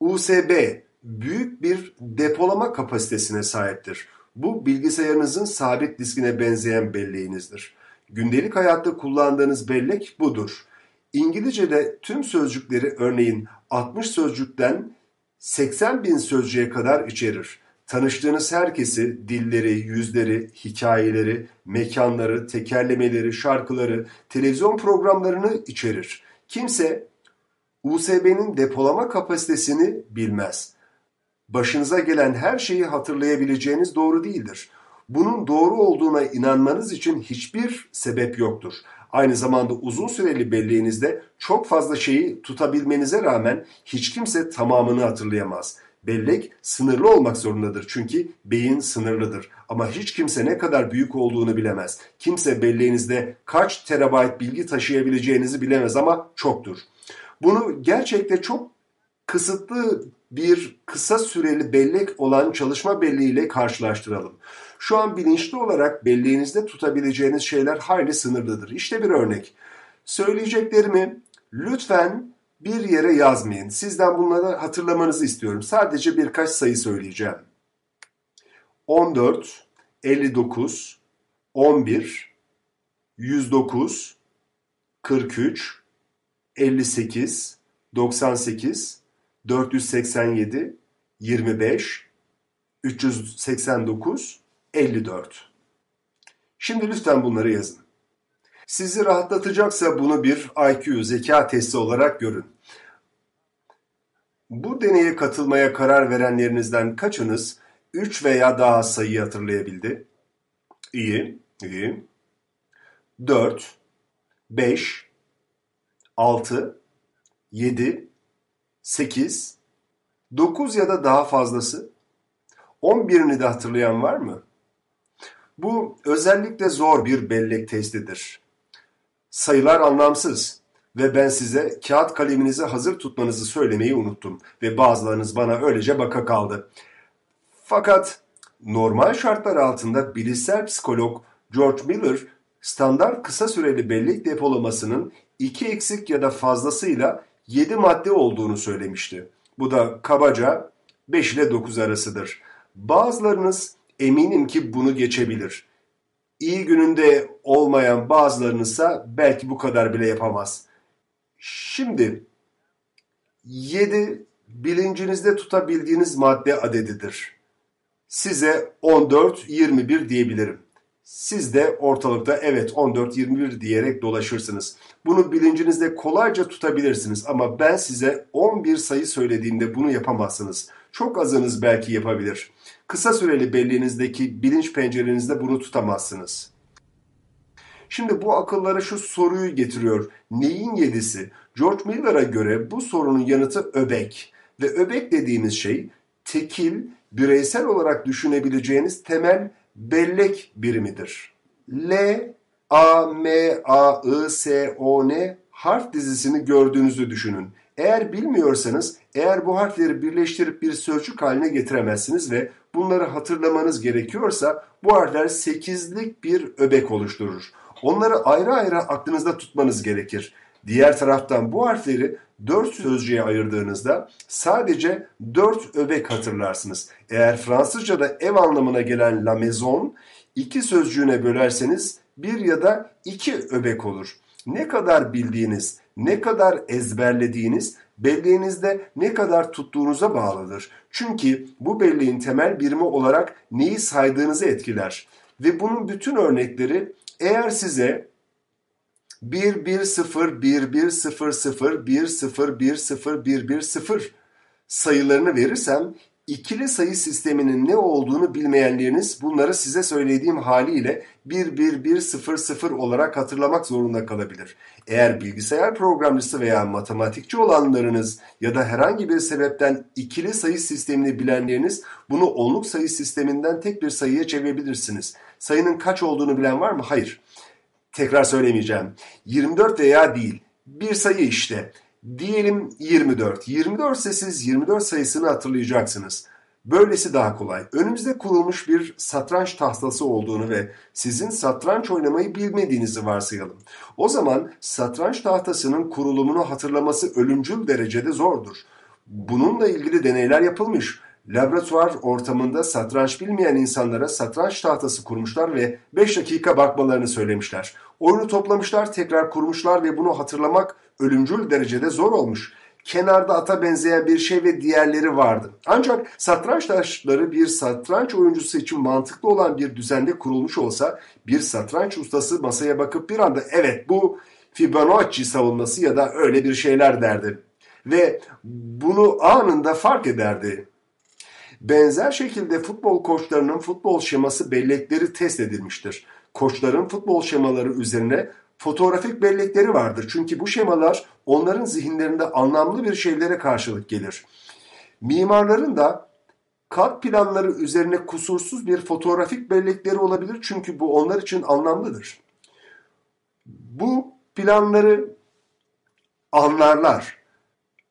USB büyük bir depolama kapasitesine sahiptir. Bu bilgisayarınızın sabit diskine benzeyen belleğinizdir. Gündelik hayatta kullandığınız bellek budur. İngilizce'de tüm sözcükleri örneğin 60 sözcükten 80 bin sözcüğe kadar içerir. Tanıştığınız herkesi, dilleri, yüzleri, hikayeleri, mekanları, tekerlemeleri, şarkıları, televizyon programlarını içerir. Kimse USB'nin depolama kapasitesini bilmez. Başınıza gelen her şeyi hatırlayabileceğiniz doğru değildir. Bunun doğru olduğuna inanmanız için hiçbir sebep yoktur. Aynı zamanda uzun süreli belleğinizde çok fazla şeyi tutabilmenize rağmen hiç kimse tamamını hatırlayamaz. Bellek sınırlı olmak zorundadır çünkü beyin sınırlıdır. Ama hiç kimse ne kadar büyük olduğunu bilemez. Kimse belleğinizde kaç terabayt bilgi taşıyabileceğinizi bilemez ama çoktur. Bunu gerçekte çok kısıtlı bir kısa süreli bellek olan çalışma belleğiyle karşılaştıralım. Şu an bilinçli olarak belleğinizde tutabileceğiniz şeyler hayli sınırlıdır. İşte bir örnek. Söyleyeceklerimi lütfen bir yere yazmayın. Sizden bunları hatırlamanızı istiyorum. Sadece birkaç sayı söyleyeceğim. 14, 59, 11, 109, 43, 58, 98, 487, 25, 389, 54. Şimdi lütfen bunları yazın. Sizi rahatlatacaksa bunu bir IQ zeka testi olarak görün. Bu deneye katılmaya karar verenlerinizden kaçınız 3 veya daha sayı hatırlayabildi? İyi, iyi. 4, 5, 6, 7, 8, 9 ya da daha fazlası. 11'ini de hatırlayan var mı? Bu özellikle zor bir bellek testidir. Sayılar anlamsız ve ben size kağıt kaleminizi hazır tutmanızı söylemeyi unuttum ve bazılarınız bana öylece baka kaldı. Fakat normal şartlar altında bilişsel psikolog George Miller standart kısa süreli bellek depolamasının iki eksik ya da fazlasıyla 7 madde olduğunu söylemişti. Bu da kabaca 5 ile 9 arasıdır. Bazılarınız eminim ki bunu geçebilir. İyi gününde olmayan bazılarınızsa belki bu kadar bile yapamaz. Şimdi 7 bilincinizde tutabildiğiniz madde adedidir. Size 14-21 diyebilirim. Siz de ortalıkta evet 14-21 diyerek dolaşırsınız. Bunu bilincinizde kolayca tutabilirsiniz ama ben size 11 sayı söylediğimde bunu yapamazsınız. Çok azınız belki yapabilir. Kısa süreli belleğinizdeki bilinç pencerenizde bunu tutamazsınız. Şimdi bu akıllara şu soruyu getiriyor. Neyin yedisi? George Miller'a göre bu sorunun yanıtı öbek. Ve öbek dediğimiz şey tekil, bireysel olarak düşünebileceğiniz temel bellek birimidir. L, A, M, A, I, S, O, N harf dizisini gördüğünüzü düşünün. Eğer bilmiyorsanız, eğer bu harfleri birleştirip bir sözcük haline getiremezsiniz ve bunları hatırlamanız gerekiyorsa bu harfler sekizlik bir öbek oluşturur. Onları ayrı ayrı aklınızda tutmanız gerekir. Diğer taraftan bu harfleri dört sözcüğe ayırdığınızda sadece dört öbek hatırlarsınız. Eğer Fransızca'da ev anlamına gelen la maison iki sözcüğüne bölerseniz bir ya da iki öbek olur. Ne kadar bildiğiniz, ne kadar ezberlediğiniz belleğinizde ne kadar tuttuğunuza bağlıdır. Çünkü bu belleğin temel birimi olarak neyi saydığınızı etkiler. Ve bunun bütün örnekleri eğer size 1 1 0 1 1 0 0 1 0 1 0 1 1 0 sayılarını verirsem İkili sayı sisteminin ne olduğunu bilmeyenleriniz bunları size söylediğim haliyle 11100 olarak hatırlamak zorunda kalabilir. Eğer bilgisayar programcısı veya matematikçi olanlarınız ya da herhangi bir sebepten ikili sayı sistemini bilenleriniz bunu onluk sayı sisteminden tek bir sayıya çevirebilirsiniz. Sayının kaç olduğunu bilen var mı? Hayır. Tekrar söylemeyeceğim. 24 veya değil. Bir sayı işte. Diyelim 24. 24 ise siz 24 sayısını hatırlayacaksınız. Böylesi daha kolay. Önümüzde kurulmuş bir satranç tahtası olduğunu ve sizin satranç oynamayı bilmediğinizi varsayalım. O zaman satranç tahtasının kurulumunu hatırlaması ölümcül derecede zordur. Bununla ilgili deneyler yapılmış. Laboratuvar ortamında satranç bilmeyen insanlara satranç tahtası kurmuşlar ve 5 dakika bakmalarını söylemişler. Oyunu toplamışlar, tekrar kurmuşlar ve bunu hatırlamak ölümcül derecede zor olmuş. Kenarda ata benzeyen bir şey ve diğerleri vardı. Ancak satranç taşları bir satranç oyuncusu için mantıklı olan bir düzende kurulmuş olsa bir satranç ustası masaya bakıp bir anda evet bu Fibonacci savunması ya da öyle bir şeyler derdi. Ve bunu anında fark ederdi. Benzer şekilde futbol koçlarının futbol şeması bellekleri test edilmiştir. Koçların futbol şemaları üzerine fotoğrafik bellekleri vardır. Çünkü bu şemalar onların zihinlerinde anlamlı bir şeylere karşılık gelir. Mimarların da kat planları üzerine kusursuz bir fotoğrafik bellekleri olabilir çünkü bu onlar için anlamlıdır. Bu planları anlarlar.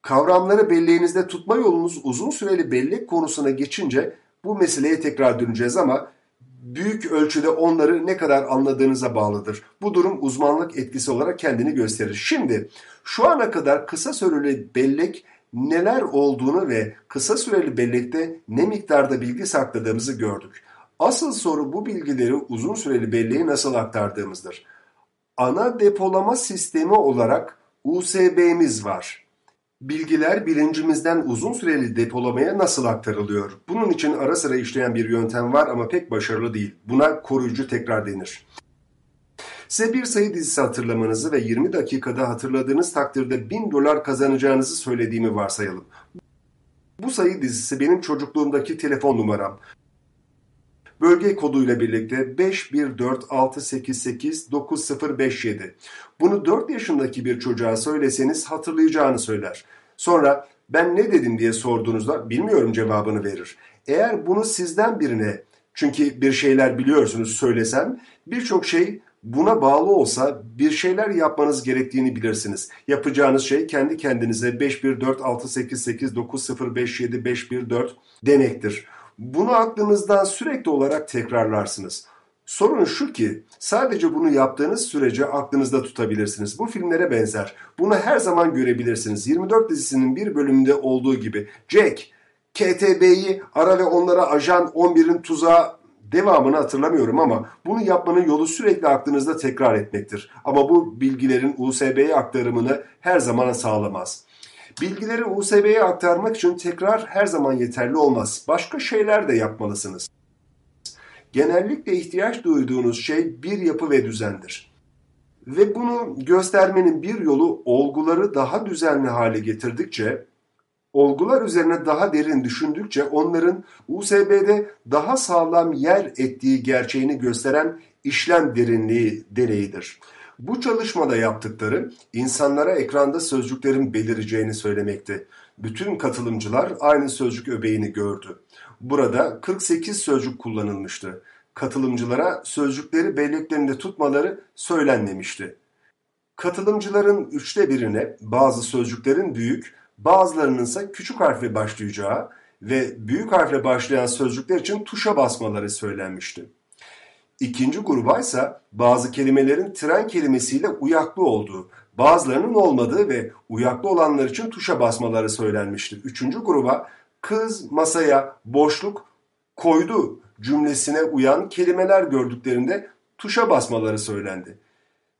Kavramları belleğinizde tutma yolunuz uzun süreli bellek konusuna geçince bu meseleye tekrar döneceğiz ama büyük ölçüde onları ne kadar anladığınıza bağlıdır. Bu durum uzmanlık etkisi olarak kendini gösterir. Şimdi şu ana kadar kısa süreli bellek neler olduğunu ve kısa süreli bellekte ne miktarda bilgi sakladığımızı gördük. Asıl soru bu bilgileri uzun süreli belleğe nasıl aktardığımızdır. Ana depolama sistemi olarak USB'miz var bilgiler bilincimizden uzun süreli depolamaya nasıl aktarılıyor? Bunun için ara sıra işleyen bir yöntem var ama pek başarılı değil. Buna koruyucu tekrar denir. Size bir sayı dizisi hatırlamanızı ve 20 dakikada hatırladığınız takdirde 1000 dolar kazanacağınızı söylediğimi varsayalım. Bu sayı dizisi benim çocukluğumdaki telefon numaram. Bölge koduyla birlikte 514-688-9057. Bunu 4 yaşındaki bir çocuğa söyleseniz hatırlayacağını söyler. Sonra ben ne dedim diye sorduğunuzda bilmiyorum cevabını verir. Eğer bunu sizden birine çünkü bir şeyler biliyorsunuz söylesem birçok şey buna bağlı olsa bir şeyler yapmanız gerektiğini bilirsiniz. Yapacağınız şey kendi kendinize 514-688-9057-514 demektir. Bunu aklınızdan sürekli olarak tekrarlarsınız. Sorun şu ki sadece bunu yaptığınız sürece aklınızda tutabilirsiniz. Bu filmlere benzer. Bunu her zaman görebilirsiniz. 24 dizisinin bir bölümünde olduğu gibi Jack, KTB'yi ara ve onlara ajan 11'in tuzağı devamını hatırlamıyorum ama bunu yapmanın yolu sürekli aklınızda tekrar etmektir. Ama bu bilgilerin USB'ye aktarımını her zaman sağlamaz. Bilgileri USB'ye aktarmak için tekrar her zaman yeterli olmaz. Başka şeyler de yapmalısınız. Genellikle ihtiyaç duyduğunuz şey bir yapı ve düzendir. Ve bunu göstermenin bir yolu olguları daha düzenli hale getirdikçe, olgular üzerine daha derin düşündükçe onların USB'de daha sağlam yer ettiği gerçeğini gösteren işlem derinliği deneyidir. Bu çalışmada yaptıkları insanlara ekranda sözcüklerin belireceğini söylemekti. Bütün katılımcılar aynı sözcük öbeğini gördü. Burada 48 sözcük kullanılmıştı. Katılımcılara sözcükleri belleklerinde tutmaları söylenmemişti. Katılımcıların üçte birine bazı sözcüklerin büyük, bazılarının ise küçük harfle başlayacağı ve büyük harfle başlayan sözcükler için tuşa basmaları söylenmişti. İkinci gruba ise bazı kelimelerin tren kelimesiyle uyaklı olduğu, bazılarının olmadığı ve uyaklı olanlar için tuşa basmaları söylenmiştir. Üçüncü gruba kız masaya boşluk koydu cümlesine uyan kelimeler gördüklerinde tuşa basmaları söylendi.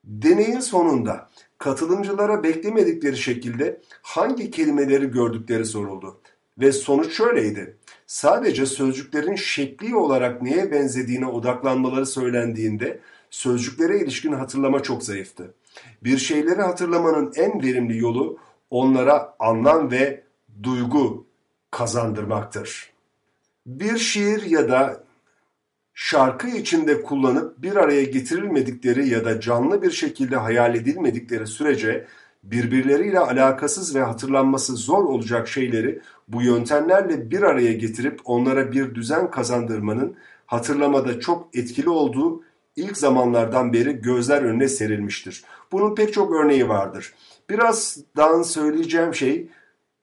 Deneyin sonunda katılımcılara beklemedikleri şekilde hangi kelimeleri gördükleri soruldu. Ve sonuç şöyleydi. Sadece sözcüklerin şekli olarak neye benzediğine odaklanmaları söylendiğinde sözcüklere ilişkin hatırlama çok zayıftı. Bir şeyleri hatırlamanın en verimli yolu onlara anlam ve duygu kazandırmaktır. Bir şiir ya da şarkı içinde kullanıp bir araya getirilmedikleri ya da canlı bir şekilde hayal edilmedikleri sürece birbirleriyle alakasız ve hatırlanması zor olacak şeyleri bu yöntemlerle bir araya getirip onlara bir düzen kazandırmanın hatırlamada çok etkili olduğu ilk zamanlardan beri gözler önüne serilmiştir. Bunun pek çok örneği vardır. Birazdan söyleyeceğim şey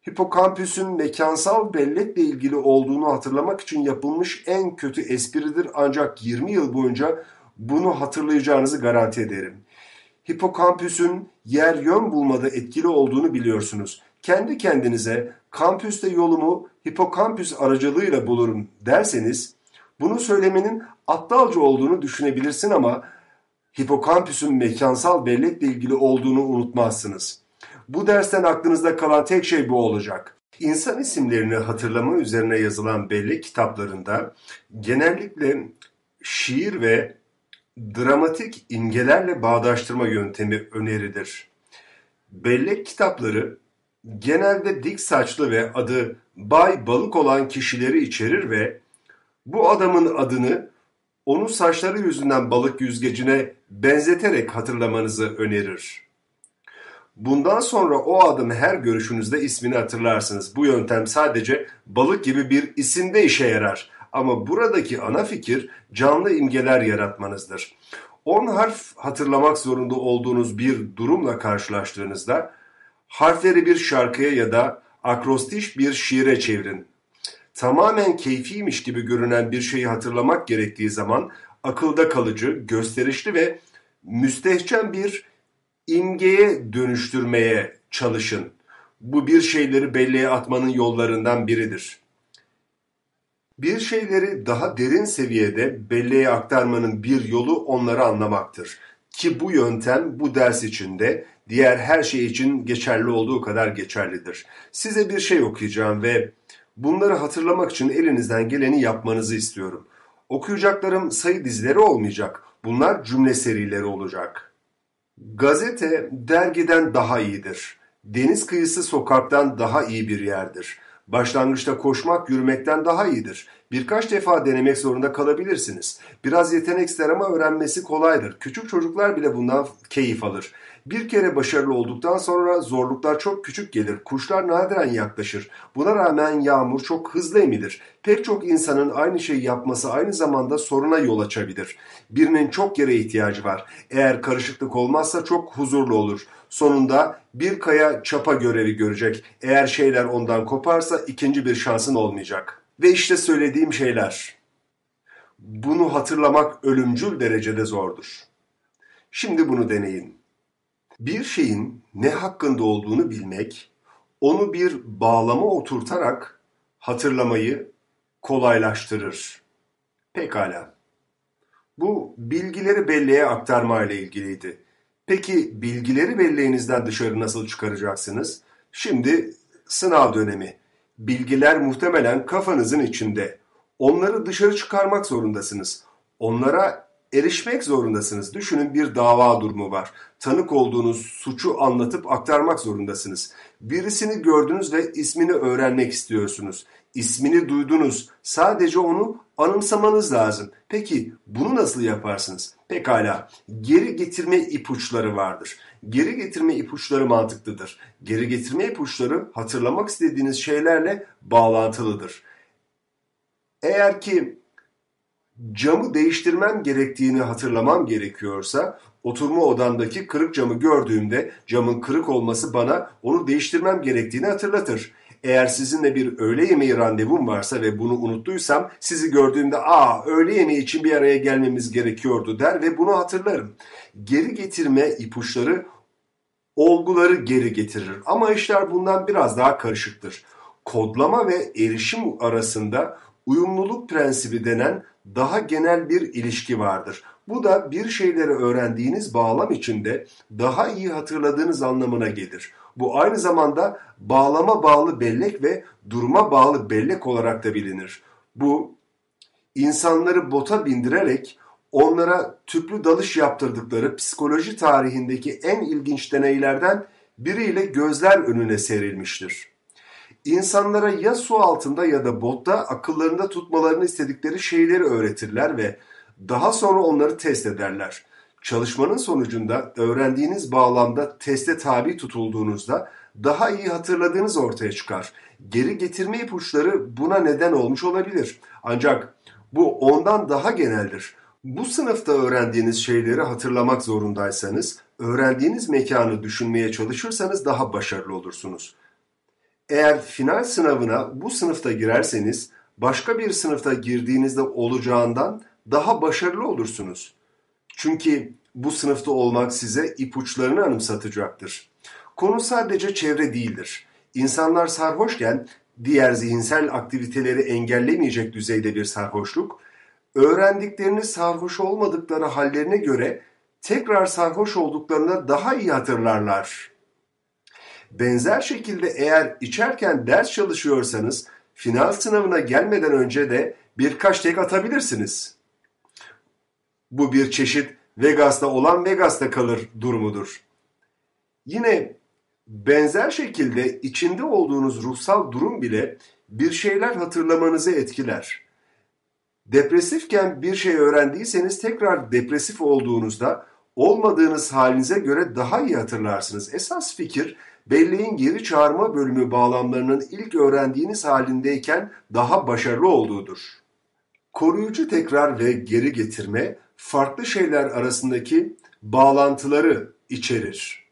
hipokampüsün mekansal bellekle ilgili olduğunu hatırlamak için yapılmış en kötü espridir ancak 20 yıl boyunca bunu hatırlayacağınızı garanti ederim. Hipokampüsün yer yön bulmada etkili olduğunu biliyorsunuz. Kendi kendinize kampüste yolumu hipokampüs aracılığıyla bulurum derseniz bunu söylemenin aptalca olduğunu düşünebilirsin ama hipokampüsün mekansal bellekle ilgili olduğunu unutmazsınız. Bu dersten aklınızda kalan tek şey bu olacak. İnsan isimlerini hatırlama üzerine yazılan bellek kitaplarında genellikle şiir ve dramatik imgelerle bağdaştırma yöntemi önerilir. Bellek kitapları genelde dik saçlı ve adı Bay Balık olan kişileri içerir ve bu adamın adını onun saçları yüzünden balık yüzgecine benzeterek hatırlamanızı önerir. Bundan sonra o adamı her görüşünüzde ismini hatırlarsınız. Bu yöntem sadece balık gibi bir isimde işe yarar. Ama buradaki ana fikir canlı imgeler yaratmanızdır. 10 harf hatırlamak zorunda olduğunuz bir durumla karşılaştığınızda harfleri bir şarkıya ya da akrostiş bir şiire çevirin. Tamamen keyfiymiş gibi görünen bir şeyi hatırlamak gerektiği zaman akılda kalıcı, gösterişli ve müstehcen bir imgeye dönüştürmeye çalışın. Bu bir şeyleri belleğe atmanın yollarından biridir. Bir şeyleri daha derin seviyede belleğe aktarmanın bir yolu onları anlamaktır. Ki bu yöntem bu ders içinde diğer her şey için geçerli olduğu kadar geçerlidir. Size bir şey okuyacağım ve bunları hatırlamak için elinizden geleni yapmanızı istiyorum. Okuyacaklarım sayı dizileri olmayacak. Bunlar cümle serileri olacak. Gazete dergiden daha iyidir. Deniz kıyısı sokaktan daha iyi bir yerdir. Başlangıçta koşmak yürümekten daha iyidir. Birkaç defa denemek zorunda kalabilirsiniz. Biraz yetenek ister ama öğrenmesi kolaydır. Küçük çocuklar bile bundan keyif alır. Bir kere başarılı olduktan sonra zorluklar çok küçük gelir. Kuşlar nadiren yaklaşır. Buna rağmen yağmur çok hızlı emilir. Pek çok insanın aynı şeyi yapması aynı zamanda soruna yol açabilir. Birinin çok yere ihtiyacı var. Eğer karışıklık olmazsa çok huzurlu olur. Sonunda bir kaya çapa görevi görecek. Eğer şeyler ondan koparsa ikinci bir şansın olmayacak. Ve işte söylediğim şeyler. Bunu hatırlamak ölümcül derecede zordur. Şimdi bunu deneyin. Bir şeyin ne hakkında olduğunu bilmek, onu bir bağlama oturtarak hatırlamayı kolaylaştırır. Pekala. Bu bilgileri belleğe aktarma ile ilgiliydi. Peki bilgileri belleğinizden dışarı nasıl çıkaracaksınız? Şimdi sınav dönemi. Bilgiler muhtemelen kafanızın içinde. Onları dışarı çıkarmak zorundasınız. Onlara erişmek zorundasınız. Düşünün bir dava durumu var. Tanık olduğunuz suçu anlatıp aktarmak zorundasınız. Birisini gördünüz ve ismini öğrenmek istiyorsunuz. İsmini duydunuz. Sadece onu anımsamanız lazım. Peki bunu nasıl yaparsınız? Pekala. Geri getirme ipuçları vardır. Geri getirme ipuçları mantıklıdır. Geri getirme ipuçları hatırlamak istediğiniz şeylerle bağlantılıdır. Eğer ki camı değiştirmem gerektiğini hatırlamam gerekiyorsa oturma odamdaki kırık camı gördüğümde camın kırık olması bana onu değiştirmem gerektiğini hatırlatır. Eğer sizinle bir öğle yemeği randevum varsa ve bunu unuttuysam sizi gördüğümde aa öğle yemeği için bir araya gelmemiz gerekiyordu der ve bunu hatırlarım. Geri getirme ipuçları olguları geri getirir ama işler bundan biraz daha karışıktır. Kodlama ve erişim arasında uyumluluk prensibi denen daha genel bir ilişki vardır. Bu da bir şeyleri öğrendiğiniz bağlam içinde daha iyi hatırladığınız anlamına gelir. Bu aynı zamanda bağlama bağlı bellek ve duruma bağlı bellek olarak da bilinir. Bu insanları bota bindirerek onlara tüplü dalış yaptırdıkları psikoloji tarihindeki en ilginç deneylerden biriyle gözler önüne serilmiştir. İnsanlara ya su altında ya da botta akıllarında tutmalarını istedikleri şeyleri öğretirler ve daha sonra onları test ederler. Çalışmanın sonucunda öğrendiğiniz bağlamda teste tabi tutulduğunuzda daha iyi hatırladığınız ortaya çıkar. Geri getirme ipuçları buna neden olmuş olabilir. Ancak bu ondan daha geneldir. Bu sınıfta öğrendiğiniz şeyleri hatırlamak zorundaysanız, öğrendiğiniz mekanı düşünmeye çalışırsanız daha başarılı olursunuz. Eğer final sınavına bu sınıfta girerseniz, başka bir sınıfta girdiğinizde olacağından daha başarılı olursunuz. Çünkü bu sınıfta olmak size ipuçlarını anımsatacaktır. Konu sadece çevre değildir. İnsanlar sarhoşken diğer zihinsel aktiviteleri engellemeyecek düzeyde bir sarhoşluk, öğrendiklerini sarhoş olmadıkları hallerine göre tekrar sarhoş olduklarında daha iyi hatırlarlar. Benzer şekilde eğer içerken ders çalışıyorsanız final sınavına gelmeden önce de birkaç tek atabilirsiniz. Bu bir çeşit Vegas'ta olan Vegas'ta kalır durumudur. Yine benzer şekilde içinde olduğunuz ruhsal durum bile bir şeyler hatırlamanızı etkiler. Depresifken bir şey öğrendiyseniz tekrar depresif olduğunuzda olmadığınız halinize göre daha iyi hatırlarsınız. Esas fikir belleğin geri çağırma bölümü bağlamlarının ilk öğrendiğiniz halindeyken daha başarılı olduğudur. Koruyucu tekrar ve geri getirme farklı şeyler arasındaki bağlantıları içerir.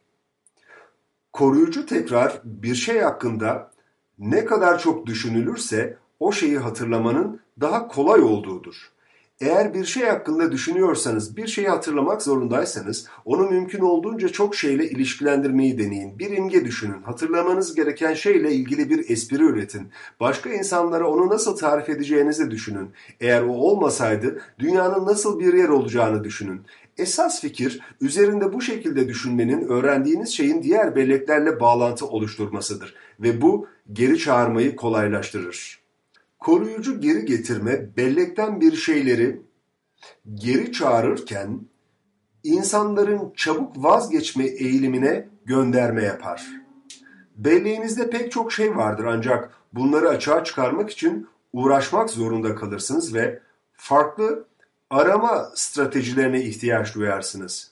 Koruyucu tekrar bir şey hakkında ne kadar çok düşünülürse o şeyi hatırlamanın daha kolay olduğudur. Eğer bir şey hakkında düşünüyorsanız, bir şeyi hatırlamak zorundaysanız onu mümkün olduğunca çok şeyle ilişkilendirmeyi deneyin. Bir imge düşünün, hatırlamanız gereken şeyle ilgili bir espri üretin. Başka insanlara onu nasıl tarif edeceğinizi düşünün. Eğer o olmasaydı dünyanın nasıl bir yer olacağını düşünün. Esas fikir üzerinde bu şekilde düşünmenin öğrendiğiniz şeyin diğer belleklerle bağlantı oluşturmasıdır ve bu geri çağırmayı kolaylaştırır. Koruyucu geri getirme bellekten bir şeyleri geri çağırırken insanların çabuk vazgeçme eğilimine gönderme yapar. Belleğinizde pek çok şey vardır ancak bunları açığa çıkarmak için uğraşmak zorunda kalırsınız ve farklı arama stratejilerine ihtiyaç duyarsınız.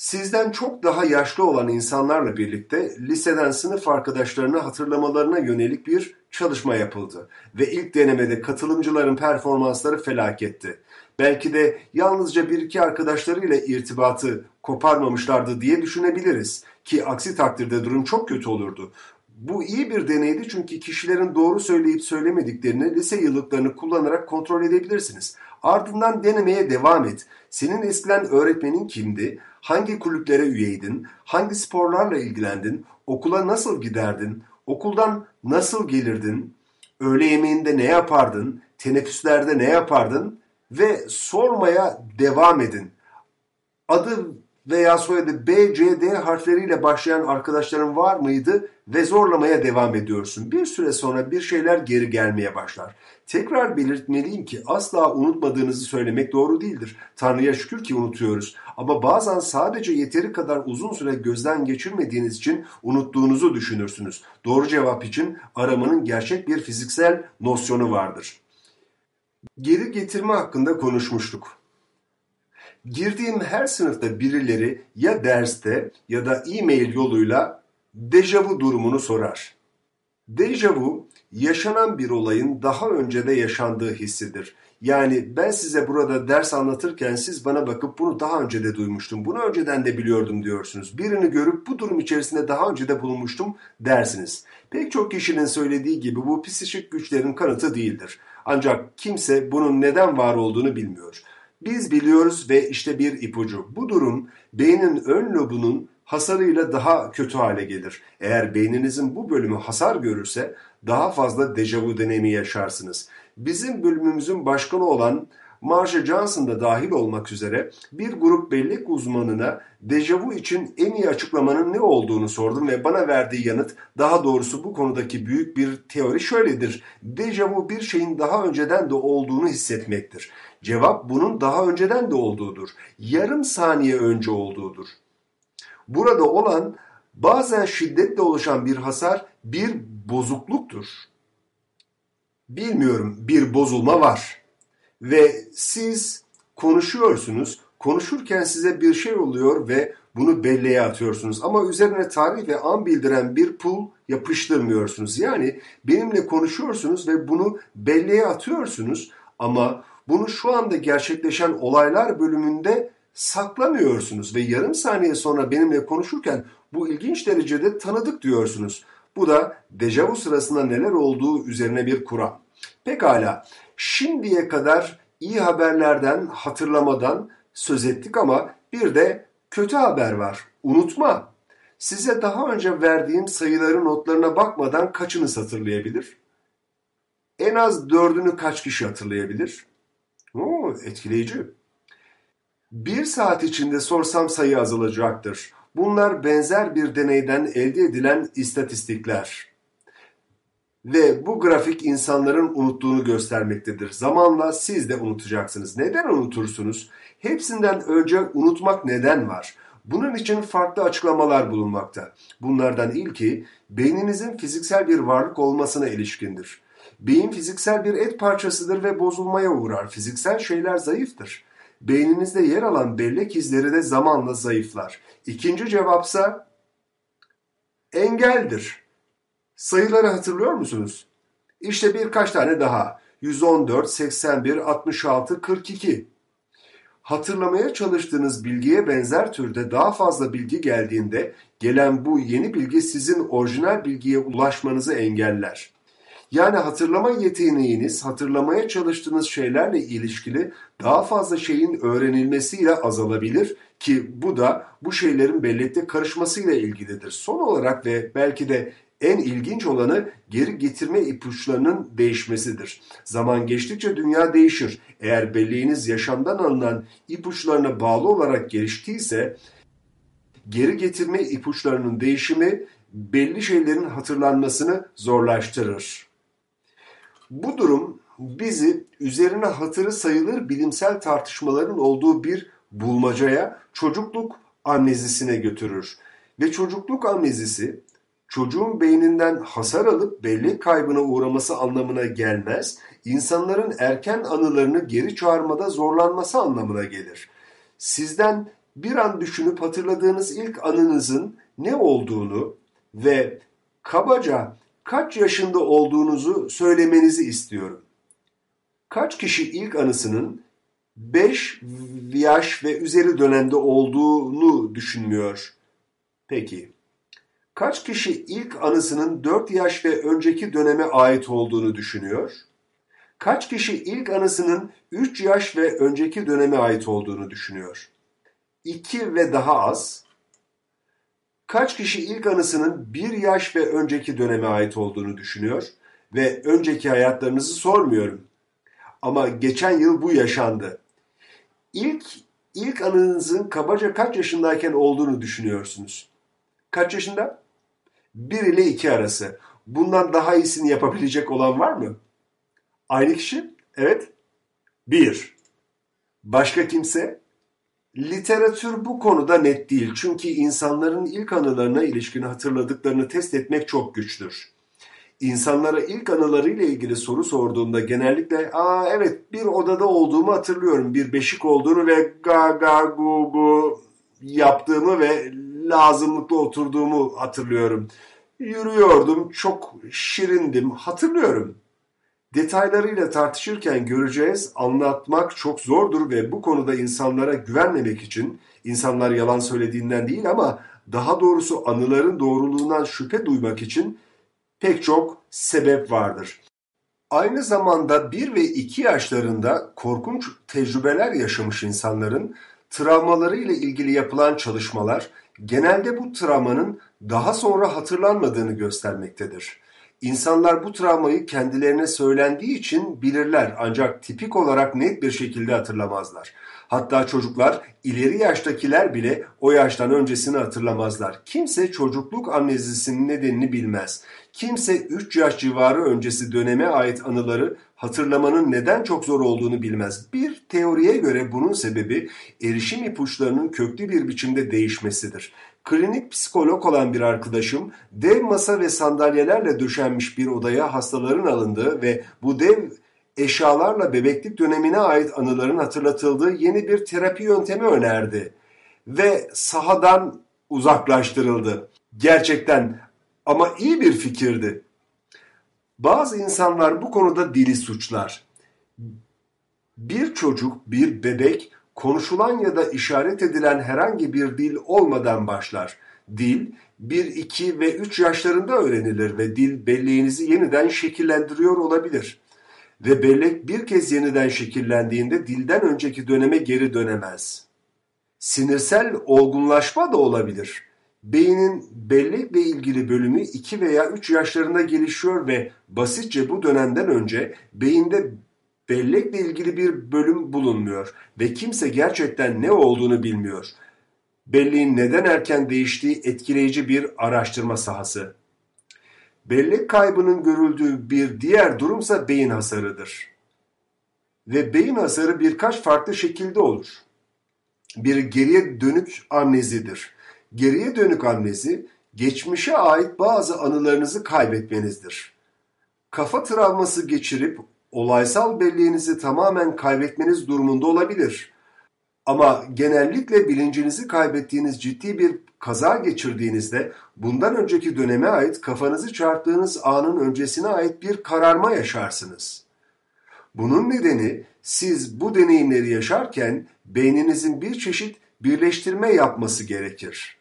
Sizden çok daha yaşlı olan insanlarla birlikte liseden sınıf arkadaşlarını hatırlamalarına yönelik bir çalışma yapıldı ve ilk denemede katılımcıların performansları felaketti. Belki de yalnızca bir iki arkadaşlarıyla irtibatı koparmamışlardı diye düşünebiliriz ki aksi takdirde durum çok kötü olurdu. Bu iyi bir deneydi çünkü kişilerin doğru söyleyip söylemediklerini lise yıllıklarını kullanarak kontrol edebilirsiniz. Ardından denemeye devam et. Senin eskiden öğretmenin kimdi? Hangi kulüplere üyeydin? Hangi sporlarla ilgilendin? Okula nasıl giderdin? Okuldan nasıl gelirdin? Öğle yemeğinde ne yapardın? Teneffüslerde ne yapardın? Ve sormaya devam edin. Adı veya soyadı B, C, D harfleriyle başlayan arkadaşların var mıydı ve zorlamaya devam ediyorsun. Bir süre sonra bir şeyler geri gelmeye başlar. Tekrar belirtmeliyim ki asla unutmadığınızı söylemek doğru değildir. Tanrı'ya şükür ki unutuyoruz. Ama bazen sadece yeteri kadar uzun süre gözden geçirmediğiniz için unuttuğunuzu düşünürsünüz. Doğru cevap için aramanın gerçek bir fiziksel nosyonu vardır. Geri getirme hakkında konuşmuştuk. Girdiğim her sınıfta birileri ya derste ya da e-mail yoluyla dejavu durumunu sorar. Dejavu, yaşanan bir olayın daha önce de yaşandığı hissidir. Yani ben size burada ders anlatırken siz bana bakıp bunu daha önce de duymuştum, bunu önceden de biliyordum diyorsunuz. Birini görüp bu durum içerisinde daha önce de bulunmuştum dersiniz. Pek çok kişinin söylediği gibi bu psikik güçlerin kanıtı değildir. Ancak kimse bunun neden var olduğunu bilmiyor. Biz biliyoruz ve işte bir ipucu. Bu durum beynin ön lobunun hasarıyla daha kötü hale gelir. Eğer beyninizin bu bölümü hasar görürse daha fazla dejavu deneyimi yaşarsınız. Bizim bölümümüzün başkanı olan Marsha Johnson da dahil olmak üzere bir grup bellek uzmanına dejavu için en iyi açıklamanın ne olduğunu sordum ve bana verdiği yanıt daha doğrusu bu konudaki büyük bir teori şöyledir. Dejavu bir şeyin daha önceden de olduğunu hissetmektir. Cevap bunun daha önceden de olduğudur. Yarım saniye önce olduğudur. Burada olan Bazen şiddetle oluşan bir hasar bir bozukluktur. Bilmiyorum bir bozulma var. Ve siz konuşuyorsunuz, konuşurken size bir şey oluyor ve bunu belleğe atıyorsunuz. Ama üzerine tarih ve an bildiren bir pul yapıştırmıyorsunuz. Yani benimle konuşuyorsunuz ve bunu belleğe atıyorsunuz ama bunu şu anda gerçekleşen olaylar bölümünde saklamıyorsunuz ve yarım saniye sonra benimle konuşurken bu ilginç derecede tanıdık diyorsunuz. Bu da dejavu sırasında neler olduğu üzerine bir kuram. Pekala, şimdiye kadar iyi haberlerden, hatırlamadan söz ettik ama bir de kötü haber var. Unutma. Size daha önce verdiğim sayıların notlarına bakmadan kaçınız hatırlayabilir? En az dördünü kaç kişi hatırlayabilir? Oo, etkileyici. Bir saat içinde sorsam sayı azalacaktır. Bunlar benzer bir deneyden elde edilen istatistikler. Ve bu grafik insanların unuttuğunu göstermektedir. Zamanla siz de unutacaksınız. Neden unutursunuz? Hepsinden önce unutmak neden var? Bunun için farklı açıklamalar bulunmakta. Bunlardan ilki beyninizin fiziksel bir varlık olmasına ilişkindir. Beyin fiziksel bir et parçasıdır ve bozulmaya uğrar. Fiziksel şeyler zayıftır. Beyninizde yer alan bellek izleri de zamanla zayıflar. İkinci cevapsa engeldir. Sayıları hatırlıyor musunuz? İşte birkaç tane daha. 114, 81, 66, 42. Hatırlamaya çalıştığınız bilgiye benzer türde daha fazla bilgi geldiğinde gelen bu yeni bilgi sizin orijinal bilgiye ulaşmanızı engeller. Yani hatırlama yeteneğiniz hatırlamaya çalıştığınız şeylerle ilişkili daha fazla şeyin öğrenilmesiyle azalabilir ki bu da bu şeylerin bellekte karışmasıyla ilgilidir. Son olarak ve belki de en ilginç olanı geri getirme ipuçlarının değişmesidir. Zaman geçtikçe dünya değişir. Eğer belleğiniz yaşamdan alınan ipuçlarına bağlı olarak geliştiyse geri getirme ipuçlarının değişimi belli şeylerin hatırlanmasını zorlaştırır. Bu durum bizi üzerine hatırı sayılır bilimsel tartışmaların olduğu bir bulmacaya çocukluk amnezisine götürür. Ve çocukluk amnezisi çocuğun beyninden hasar alıp bellek kaybına uğraması anlamına gelmez, insanların erken anılarını geri çağırmada zorlanması anlamına gelir. Sizden bir an düşünüp hatırladığınız ilk anınızın ne olduğunu ve kabaca kaç yaşında olduğunuzu söylemenizi istiyorum. Kaç kişi ilk anısının 5 yaş ve üzeri dönemde olduğunu düşünmüyor? Peki. Kaç kişi ilk anısının 4 yaş ve önceki döneme ait olduğunu düşünüyor? Kaç kişi ilk anısının 3 yaş ve önceki döneme ait olduğunu düşünüyor? 2 ve daha az. Kaç kişi ilk anısının 1 yaş ve önceki döneme ait olduğunu düşünüyor? Ve önceki hayatlarınızı sormuyorum. Ama geçen yıl bu yaşandı. İlk ilk anınızın kabaca kaç yaşındayken olduğunu düşünüyorsunuz? Kaç yaşında? 1 ile 2 arası. Bundan daha iyisini yapabilecek olan var mı? Aynı kişi? Evet. 1. Başka kimse? Literatür bu konuda net değil. Çünkü insanların ilk anılarına ilişkin hatırladıklarını test etmek çok güçtür. İnsanlara ilk anılarıyla ilgili soru sorduğumda genellikle ''Aa evet bir odada olduğumu hatırlıyorum. Bir beşik olduğunu ve ga ga gu gu yaptığımı ve lazımlıkla oturduğumu hatırlıyorum. Yürüyordum, çok şirindim, hatırlıyorum. Detaylarıyla tartışırken göreceğiz, anlatmak çok zordur ve bu konuda insanlara güvenmemek için, insanlar yalan söylediğinden değil ama daha doğrusu anıların doğruluğundan şüphe duymak için pek çok sebep vardır. Aynı zamanda 1 ve 2 yaşlarında korkunç tecrübeler yaşamış insanların travmaları ile ilgili yapılan çalışmalar genelde bu travmanın daha sonra hatırlanmadığını göstermektedir. İnsanlar bu travmayı kendilerine söylendiği için bilirler ancak tipik olarak net bir şekilde hatırlamazlar. Hatta çocuklar ileri yaştakiler bile o yaştan öncesini hatırlamazlar. Kimse çocukluk amnezisinin nedenini bilmez. Kimse 3 yaş civarı öncesi döneme ait anıları hatırlamanın neden çok zor olduğunu bilmez. Bir teoriye göre bunun sebebi erişim ipuçlarının köklü bir biçimde değişmesidir. Klinik psikolog olan bir arkadaşım dev masa ve sandalyelerle döşenmiş bir odaya hastaların alındığı ve bu dev eşyalarla bebeklik dönemine ait anıların hatırlatıldığı yeni bir terapi yöntemi önerdi ve sahadan uzaklaştırıldı. Gerçekten ama iyi bir fikirdi. Bazı insanlar bu konuda dili suçlar. Bir çocuk, bir bebek konuşulan ya da işaret edilen herhangi bir dil olmadan başlar. Dil 1, 2 ve 3 yaşlarında öğrenilir ve dil belleğinizi yeniden şekillendiriyor olabilir. Ve bellek bir kez yeniden şekillendiğinde dilden önceki döneme geri dönemez. Sinirsel olgunlaşma da olabilir. Beynin bellekle ilgili bölümü 2 veya 3 yaşlarında gelişiyor ve basitçe bu dönemden önce beyinde bellekle ilgili bir bölüm bulunmuyor ve kimse gerçekten ne olduğunu bilmiyor. Belleğin neden erken değiştiği etkileyici bir araştırma sahası. Bellek kaybının görüldüğü bir diğer durumsa beyin hasarıdır. Ve beyin hasarı birkaç farklı şekilde olur. Bir geriye dönük amnezidir. Geriye dönük amnezi, geçmişe ait bazı anılarınızı kaybetmenizdir. Kafa travması geçirip olaysal belleğinizi tamamen kaybetmeniz durumunda olabilir. Ama genellikle bilincinizi kaybettiğiniz ciddi bir kaza geçirdiğinizde bundan önceki döneme ait kafanızı çarptığınız anın öncesine ait bir kararma yaşarsınız. Bunun nedeni siz bu deneyimleri yaşarken beyninizin bir çeşit birleştirme yapması gerekir.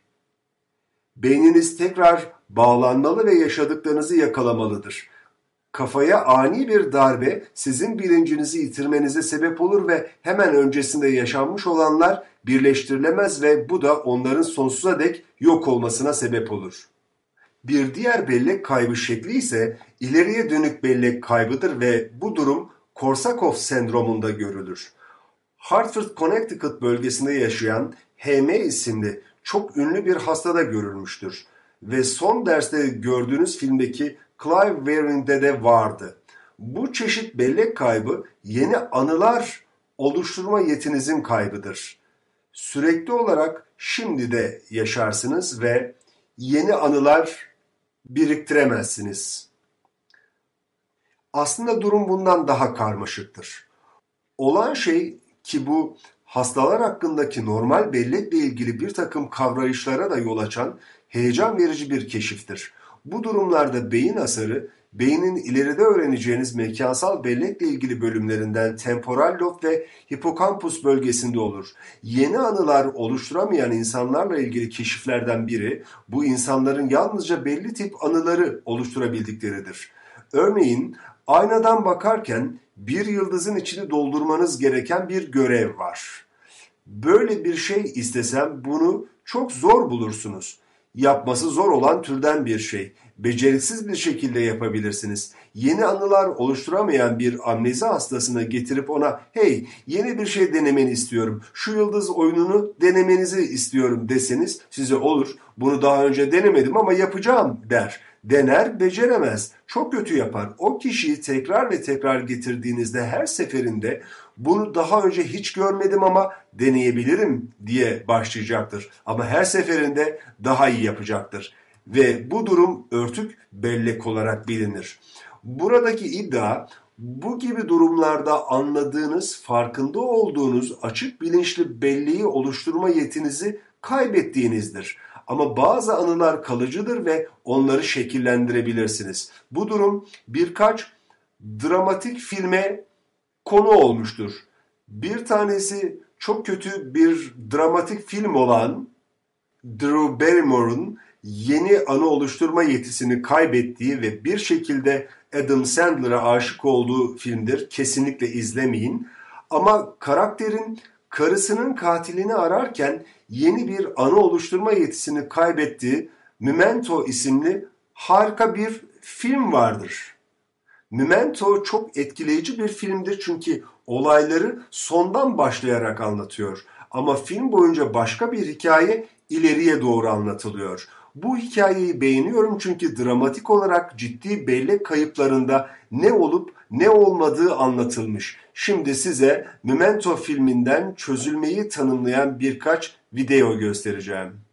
Beyniniz tekrar bağlanmalı ve yaşadıklarınızı yakalamalıdır. Kafaya ani bir darbe sizin bilincinizi yitirmenize sebep olur ve hemen öncesinde yaşanmış olanlar birleştirilemez ve bu da onların sonsuza dek yok olmasına sebep olur. Bir diğer bellek kaybı şekli ise ileriye dönük bellek kaybıdır ve bu durum Korsakov sendromunda görülür. Hartford, Connecticut bölgesinde yaşayan HM isimli çok ünlü bir hastada görülmüştür ve son derste gördüğünüz filmdeki Clive Waring'de de vardı. Bu çeşit bellek kaybı yeni anılar oluşturma yetinizin kaybıdır. Sürekli olarak şimdi de yaşarsınız ve yeni anılar biriktiremezsiniz. Aslında durum bundan daha karmaşıktır. Olan şey ki bu hastalar hakkındaki normal bellekle ilgili bir takım kavrayışlara da yol açan heyecan verici bir keşiftir. Bu durumlarda beyin hasarı, beynin ileride öğreneceğiniz mekansal bellekle ilgili bölümlerinden temporal lob ve hipokampus bölgesinde olur. Yeni anılar oluşturamayan insanlarla ilgili keşiflerden biri, bu insanların yalnızca belli tip anıları oluşturabildikleridir. Örneğin aynadan bakarken bir yıldızın içini doldurmanız gereken bir görev var. Böyle bir şey istesem bunu çok zor bulursunuz yapması zor olan türden bir şey. Beceriksiz bir şekilde yapabilirsiniz. Yeni anılar oluşturamayan bir amnezi hastasını getirip ona hey yeni bir şey denemeni istiyorum, şu yıldız oyununu denemenizi istiyorum deseniz size olur bunu daha önce denemedim ama yapacağım der. Dener, beceremez. Çok kötü yapar. O kişiyi tekrar ve tekrar getirdiğinizde her seferinde bunu daha önce hiç görmedim ama deneyebilirim diye başlayacaktır. Ama her seferinde daha iyi yapacaktır. Ve bu durum örtük bellek olarak bilinir. Buradaki iddia bu gibi durumlarda anladığınız, farkında olduğunuz açık bilinçli belleği oluşturma yetinizi kaybettiğinizdir. Ama bazı anılar kalıcıdır ve onları şekillendirebilirsiniz. Bu durum birkaç dramatik filme konu olmuştur. Bir tanesi çok kötü bir dramatik film olan Drew Barrymore'un yeni anı oluşturma yetisini kaybettiği ve bir şekilde Adam Sandler'a aşık olduğu filmdir. Kesinlikle izlemeyin. Ama karakterin karısının katilini ararken yeni bir anı oluşturma yetisini kaybettiği Memento isimli harika bir film vardır. Memento çok etkileyici bir filmdir çünkü olayları sondan başlayarak anlatıyor. Ama film boyunca başka bir hikaye ileriye doğru anlatılıyor. Bu hikayeyi beğeniyorum çünkü dramatik olarak ciddi bellek kayıplarında ne olup ne olmadığı anlatılmış. Şimdi size Memento filminden çözülmeyi tanımlayan birkaç video göstereceğim.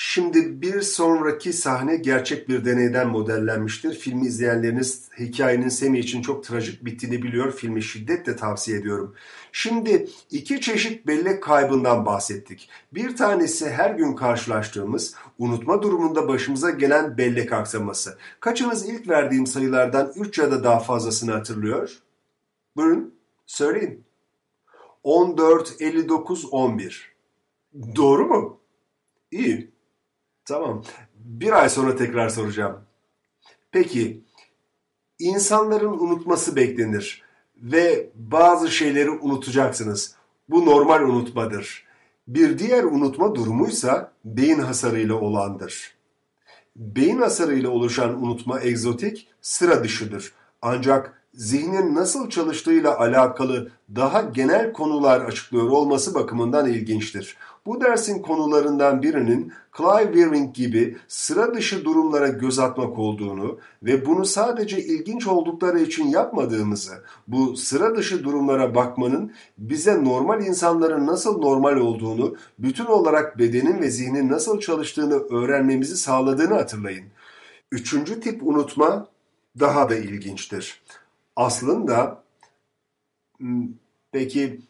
Şimdi bir sonraki sahne gerçek bir deneyden modellenmiştir. Filmi izleyenleriniz hikayenin Semi için çok trajik bittiğini biliyor. Filmi şiddetle tavsiye ediyorum. Şimdi iki çeşit bellek kaybından bahsettik. Bir tanesi her gün karşılaştığımız unutma durumunda başımıza gelen bellek aksaması. Kaçınız ilk verdiğim sayılardan 3 ya da daha fazlasını hatırlıyor? Buyurun söyleyin. 14, 59, 11. Doğru mu? İyi. Tamam. Bir ay sonra tekrar soracağım. Peki, insanların unutması beklenir ve bazı şeyleri unutacaksınız. Bu normal unutmadır. Bir diğer unutma durumuysa beyin hasarıyla olandır. Beyin hasarıyla oluşan unutma egzotik, sıra dışıdır. Ancak zihnin nasıl çalıştığıyla alakalı daha genel konular açıklıyor olması bakımından ilginçtir. Bu dersin konularından birinin Clive Wearing gibi sıra dışı durumlara göz atmak olduğunu ve bunu sadece ilginç oldukları için yapmadığımızı, bu sıra dışı durumlara bakmanın bize normal insanların nasıl normal olduğunu, bütün olarak bedenin ve zihnin nasıl çalıştığını öğrenmemizi sağladığını hatırlayın. Üçüncü tip unutma daha da ilginçtir. Aslında peki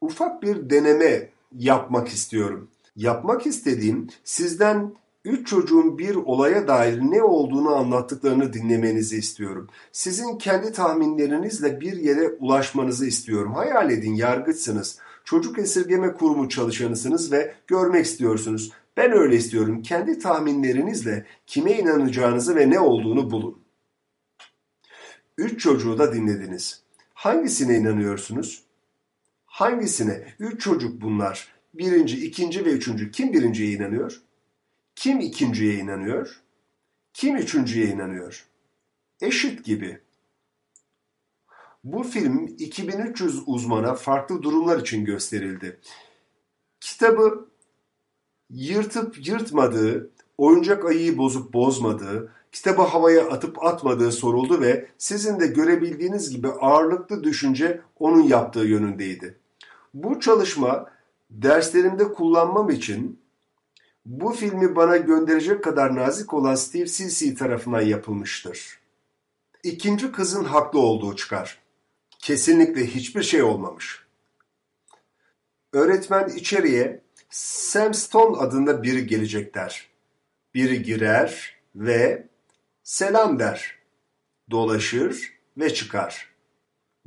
ufak bir deneme yapmak istiyorum. Yapmak istediğim sizden üç çocuğun bir olaya dair ne olduğunu anlattıklarını dinlemenizi istiyorum. Sizin kendi tahminlerinizle bir yere ulaşmanızı istiyorum. Hayal edin yargıçsınız. Çocuk esirgeme kurumu çalışanısınız ve görmek istiyorsunuz. Ben öyle istiyorum. Kendi tahminlerinizle kime inanacağınızı ve ne olduğunu bulun. Üç çocuğu da dinlediniz. Hangisine inanıyorsunuz? Hangisine? Üç çocuk bunlar. Birinci, ikinci ve üçüncü. Kim birinciye inanıyor? Kim ikinciye inanıyor? Kim üçüncüye inanıyor? Eşit gibi. Bu film 2300 uzmana farklı durumlar için gösterildi. Kitabı yırtıp yırtmadığı, oyuncak ayıyı bozup bozmadığı, kitabı havaya atıp atmadığı soruldu ve sizin de görebildiğiniz gibi ağırlıklı düşünce onun yaptığı yönündeydi. Bu çalışma derslerimde kullanmam için bu filmi bana gönderecek kadar nazik olan Steve Cissy tarafından yapılmıştır. İkinci kızın haklı olduğu çıkar. Kesinlikle hiçbir şey olmamış. Öğretmen içeriye Sam Stone adında biri gelecek der. Biri girer ve selam der. Dolaşır ve çıkar.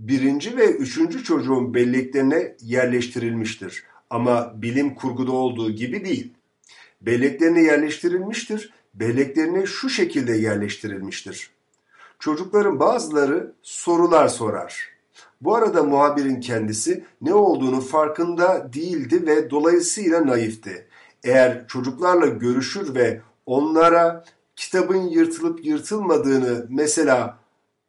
Birinci ve üçüncü çocuğun belleklerine yerleştirilmiştir. Ama bilim kurguda olduğu gibi değil. Belleklerine yerleştirilmiştir. Belleklerine şu şekilde yerleştirilmiştir. Çocukların bazıları sorular sorar. Bu arada muhabirin kendisi ne olduğunu farkında değildi ve dolayısıyla naifti. Eğer çocuklarla görüşür ve onlara kitabın yırtılıp yırtılmadığını mesela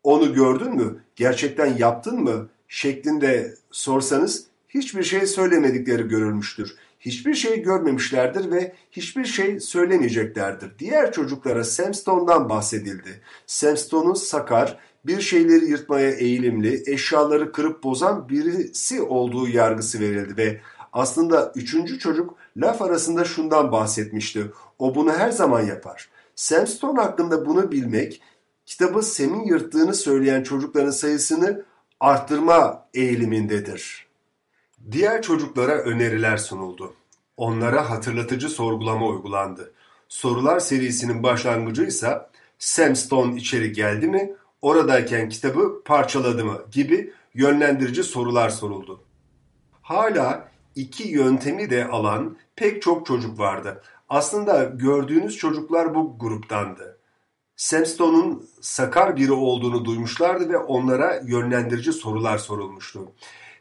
onu gördün mü, gerçekten yaptın mı şeklinde sorsanız hiçbir şey söylemedikleri görülmüştür. Hiçbir şey görmemişlerdir ve hiçbir şey söylemeyeceklerdir. Diğer çocuklara Samstone'dan bahsedildi. Samstone'un sakar, bir şeyleri yırtmaya eğilimli, eşyaları kırıp bozan birisi olduğu yargısı verildi ve aslında üçüncü çocuk laf arasında şundan bahsetmişti. O bunu her zaman yapar. Sam Stone hakkında bunu bilmek, kitabı Sam'in yırttığını söyleyen çocukların sayısını arttırma eğilimindedir. Diğer çocuklara öneriler sunuldu. Onlara hatırlatıcı sorgulama uygulandı. Sorular serisinin başlangıcı ise Sam Stone içeri geldi mi, oradayken kitabı parçaladı mı gibi yönlendirici sorular soruldu. Hala iki yöntemi de alan pek çok çocuk vardı. Aslında gördüğünüz çocuklar bu gruptandı. Samstone'un sakar biri olduğunu duymuşlardı ve onlara yönlendirici sorular sorulmuştu.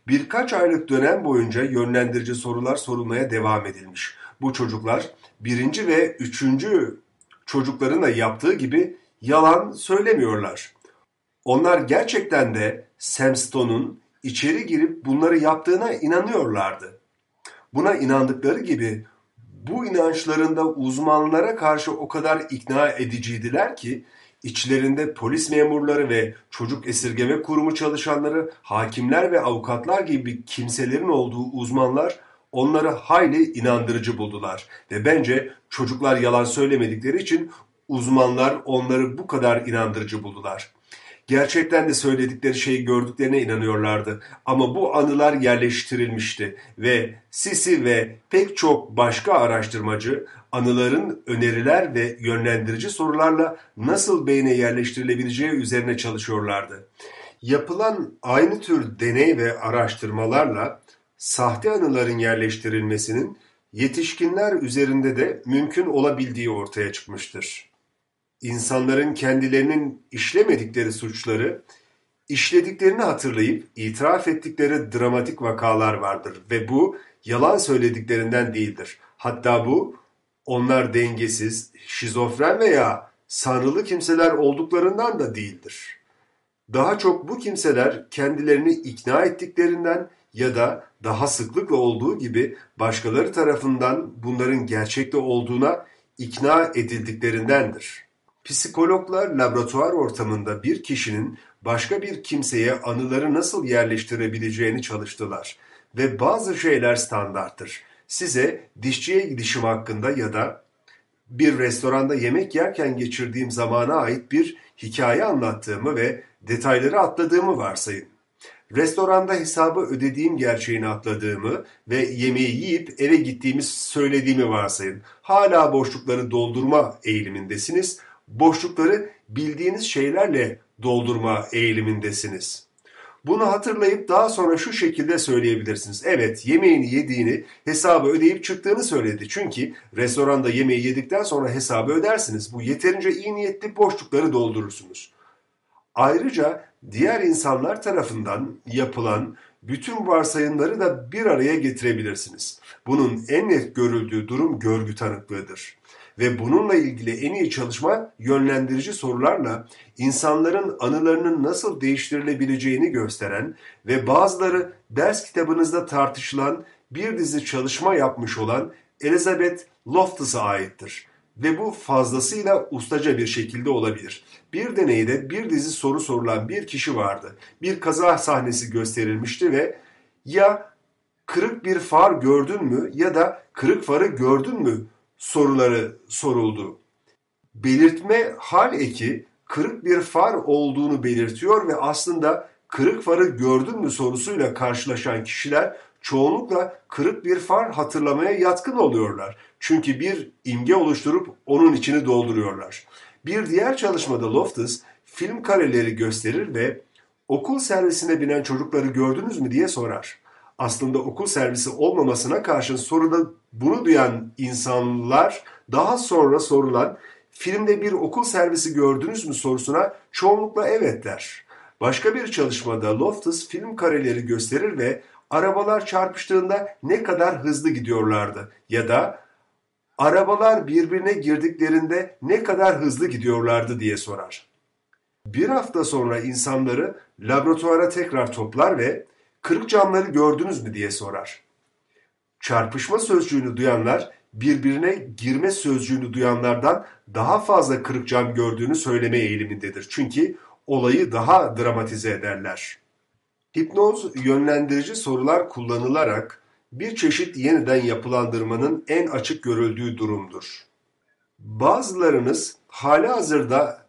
Birkaç aylık dönem boyunca yönlendirici sorular sorulmaya devam edilmiş. Bu çocuklar birinci ve üçüncü çocukların da yaptığı gibi yalan söylemiyorlar. Onlar gerçekten de Samstone'un içeri girip bunları yaptığına inanıyorlardı. Buna inandıkları gibi bu inançlarında uzmanlara karşı o kadar ikna ediciydiler ki içlerinde polis memurları ve çocuk esirgeme kurumu çalışanları, hakimler ve avukatlar gibi kimselerin olduğu uzmanlar onları hayli inandırıcı buldular ve bence çocuklar yalan söylemedikleri için uzmanlar onları bu kadar inandırıcı buldular. Gerçekten de söyledikleri şeyi gördüklerine inanıyorlardı. Ama bu anılar yerleştirilmişti ve Sisi ve pek çok başka araştırmacı anıların öneriler ve yönlendirici sorularla nasıl beyne yerleştirilebileceği üzerine çalışıyorlardı. Yapılan aynı tür deney ve araştırmalarla sahte anıların yerleştirilmesinin yetişkinler üzerinde de mümkün olabildiği ortaya çıkmıştır insanların kendilerinin işlemedikleri suçları işlediklerini hatırlayıp itiraf ettikleri dramatik vakalar vardır ve bu yalan söylediklerinden değildir. Hatta bu onlar dengesiz, şizofren veya sanrılı kimseler olduklarından da değildir. Daha çok bu kimseler kendilerini ikna ettiklerinden ya da daha sıklıkla olduğu gibi başkaları tarafından bunların gerçekte olduğuna ikna edildiklerindendir. Psikologlar laboratuvar ortamında bir kişinin başka bir kimseye anıları nasıl yerleştirebileceğini çalıştılar ve bazı şeyler standarttır. Size dişçiye gidişim hakkında ya da bir restoranda yemek yerken geçirdiğim zamana ait bir hikaye anlattığımı ve detayları atladığımı varsayın. Restoranda hesabı ödediğim gerçeğini atladığımı ve yemeği yiyip eve gittiğimi söylediğimi varsayın. Hala boşlukları doldurma eğilimindesiniz boşlukları bildiğiniz şeylerle doldurma eğilimindesiniz. Bunu hatırlayıp daha sonra şu şekilde söyleyebilirsiniz. Evet yemeğini yediğini hesabı ödeyip çıktığını söyledi. Çünkü restoranda yemeği yedikten sonra hesabı ödersiniz. Bu yeterince iyi niyetli boşlukları doldurursunuz. Ayrıca diğer insanlar tarafından yapılan bütün varsayımları da bir araya getirebilirsiniz. Bunun en net görüldüğü durum görgü tanıklığıdır ve bununla ilgili en iyi çalışma yönlendirici sorularla insanların anılarının nasıl değiştirilebileceğini gösteren ve bazıları ders kitabınızda tartışılan bir dizi çalışma yapmış olan Elizabeth Loftus'a aittir. Ve bu fazlasıyla ustaca bir şekilde olabilir. Bir deneyde bir dizi soru sorulan bir kişi vardı. Bir kaza sahnesi gösterilmişti ve ya kırık bir far gördün mü ya da kırık farı gördün mü soruları soruldu. Belirtme hal eki kırık bir far olduğunu belirtiyor ve aslında kırık farı gördün mü sorusuyla karşılaşan kişiler çoğunlukla kırık bir far hatırlamaya yatkın oluyorlar. Çünkü bir imge oluşturup onun içini dolduruyorlar. Bir diğer çalışmada Loftus film kareleri gösterir ve okul servisine binen çocukları gördünüz mü diye sorar aslında okul servisi olmamasına karşın soruda bunu duyan insanlar daha sonra sorulan filmde bir okul servisi gördünüz mü sorusuna çoğunlukla evet der. Başka bir çalışmada Loftus film kareleri gösterir ve arabalar çarpıştığında ne kadar hızlı gidiyorlardı ya da arabalar birbirine girdiklerinde ne kadar hızlı gidiyorlardı diye sorar. Bir hafta sonra insanları laboratuvara tekrar toplar ve kırık camları gördünüz mü diye sorar. Çarpışma sözcüğünü duyanlar birbirine girme sözcüğünü duyanlardan daha fazla kırık cam gördüğünü söyleme eğilimindedir. Çünkü olayı daha dramatize ederler. Hipnoz yönlendirici sorular kullanılarak bir çeşit yeniden yapılandırmanın en açık görüldüğü durumdur. Bazılarınız hali hazırda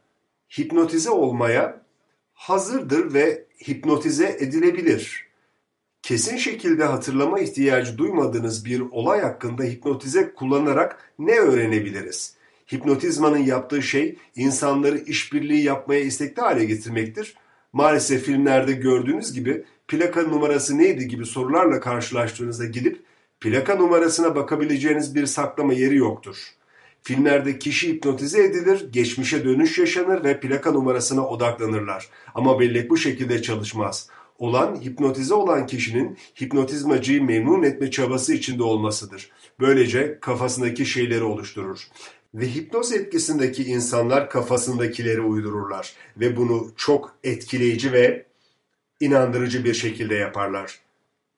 hipnotize olmaya hazırdır ve hipnotize edilebilir kesin şekilde hatırlama ihtiyacı duymadığınız bir olay hakkında hipnotize kullanarak ne öğrenebiliriz? Hipnotizmanın yaptığı şey insanları işbirliği yapmaya istekli hale getirmektir. Maalesef filmlerde gördüğünüz gibi plaka numarası neydi gibi sorularla karşılaştığınızda gidip plaka numarasına bakabileceğiniz bir saklama yeri yoktur. Filmlerde kişi hipnotize edilir, geçmişe dönüş yaşanır ve plaka numarasına odaklanırlar. Ama bellek bu şekilde çalışmaz olan hipnotize olan kişinin hipnotizmacıyı memnun etme çabası içinde olmasıdır. Böylece kafasındaki şeyleri oluşturur. Ve hipnoz etkisindeki insanlar kafasındakileri uydururlar ve bunu çok etkileyici ve inandırıcı bir şekilde yaparlar.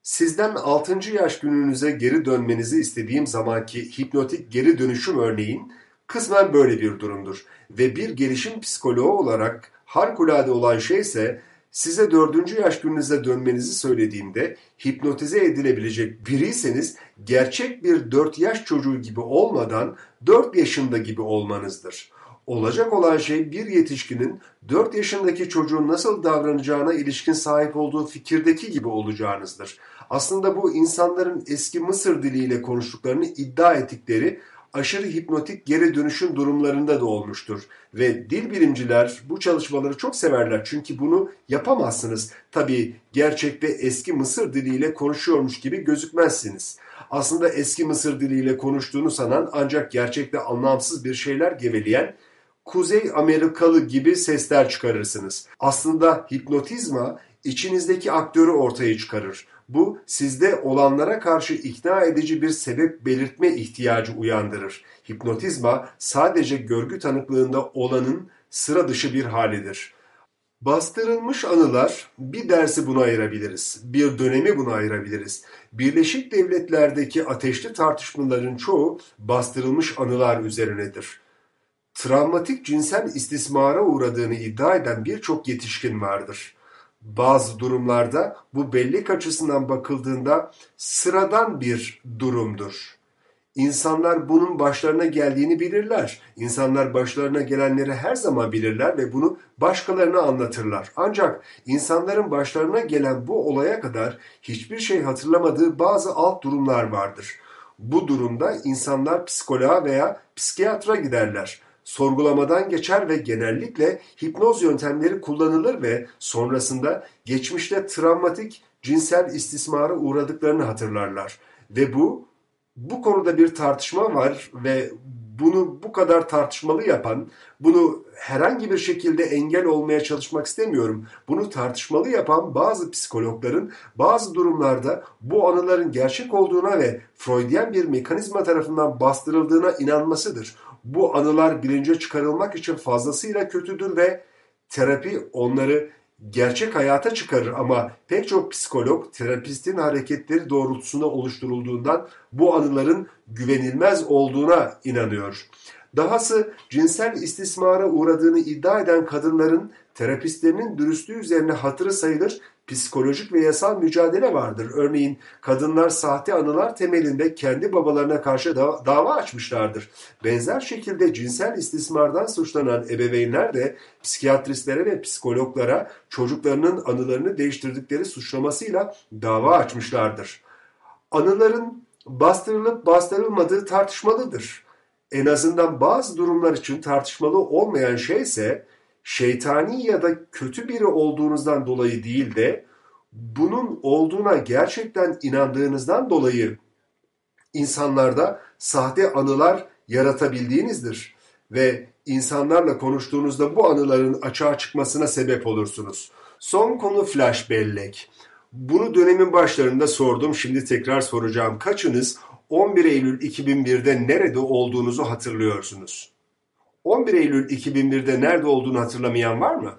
Sizden 6. yaş gününüze geri dönmenizi istediğim zamanki hipnotik geri dönüşüm örneğin kısmen böyle bir durumdur. Ve bir gelişim psikoloğu olarak harikulade olan şey ise Size dördüncü yaş gününüze dönmenizi söylediğimde hipnotize edilebilecek biriyseniz gerçek bir dört yaş çocuğu gibi olmadan dört yaşında gibi olmanızdır. Olacak olan şey bir yetişkinin 4 yaşındaki çocuğun nasıl davranacağına ilişkin sahip olduğu fikirdeki gibi olacağınızdır. Aslında bu insanların eski Mısır diliyle konuştuklarını iddia ettikleri aşırı hipnotik geri dönüşüm durumlarında da olmuştur. Ve dil bilimciler bu çalışmaları çok severler çünkü bunu yapamazsınız. Tabii gerçekte eski Mısır diliyle konuşuyormuş gibi gözükmezsiniz. Aslında eski Mısır diliyle konuştuğunu sanan ancak gerçekte anlamsız bir şeyler geveleyen Kuzey Amerikalı gibi sesler çıkarırsınız. Aslında hipnotizma içinizdeki aktörü ortaya çıkarır. Bu sizde olanlara karşı ikna edici bir sebep belirtme ihtiyacı uyandırır. Hipnotizma sadece görgü tanıklığında olanın sıra dışı bir halidir. Bastırılmış anılar bir dersi buna ayırabiliriz. Bir dönemi buna ayırabiliriz. Birleşik Devletler'deki ateşli tartışmaların çoğu bastırılmış anılar üzerinedir. Travmatik cinsel istismara uğradığını iddia eden birçok yetişkin vardır. Bazı durumlarda bu bellek açısından bakıldığında sıradan bir durumdur. İnsanlar bunun başlarına geldiğini bilirler. İnsanlar başlarına gelenleri her zaman bilirler ve bunu başkalarına anlatırlar. Ancak insanların başlarına gelen bu olaya kadar hiçbir şey hatırlamadığı bazı alt durumlar vardır. Bu durumda insanlar psikoloğa veya psikiyatra giderler sorgulamadan geçer ve genellikle hipnoz yöntemleri kullanılır ve sonrasında geçmişte travmatik cinsel istismara uğradıklarını hatırlarlar. Ve bu bu konuda bir tartışma var ve bunu bu kadar tartışmalı yapan, bunu herhangi bir şekilde engel olmaya çalışmak istemiyorum. Bunu tartışmalı yapan bazı psikologların bazı durumlarda bu anıların gerçek olduğuna ve Freudian bir mekanizma tarafından bastırıldığına inanmasıdır bu anılar bilince çıkarılmak için fazlasıyla kötüdür ve terapi onları gerçek hayata çıkarır ama pek çok psikolog terapistin hareketleri doğrultusunda oluşturulduğundan bu anıların güvenilmez olduğuna inanıyor. Dahası cinsel istismara uğradığını iddia eden kadınların terapistlerinin dürüstlüğü üzerine hatırı sayılır psikolojik ve yasal mücadele vardır. Örneğin kadınlar sahte anılar temelinde kendi babalarına karşı da dava açmışlardır. Benzer şekilde cinsel istismardan suçlanan ebeveynler de psikiyatristlere ve psikologlara çocuklarının anılarını değiştirdikleri suçlamasıyla dava açmışlardır. Anıların bastırılıp bastırılmadığı tartışmalıdır. En azından bazı durumlar için tartışmalı olmayan şey ise şeytani ya da kötü biri olduğunuzdan dolayı değil de bunun olduğuna gerçekten inandığınızdan dolayı insanlarda sahte anılar yaratabildiğinizdir ve insanlarla konuştuğunuzda bu anıların açığa çıkmasına sebep olursunuz. Son konu flash bellek. Bunu dönemin başlarında sordum, şimdi tekrar soracağım. Kaçınız 11 Eylül 2001'de nerede olduğunuzu hatırlıyorsunuz? 11 Eylül 2001'de nerede olduğunu hatırlamayan var mı?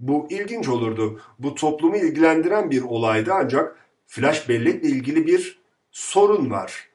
Bu ilginç olurdu. Bu toplumu ilgilendiren bir olaydı ancak flash bellekle ilgili bir sorun var.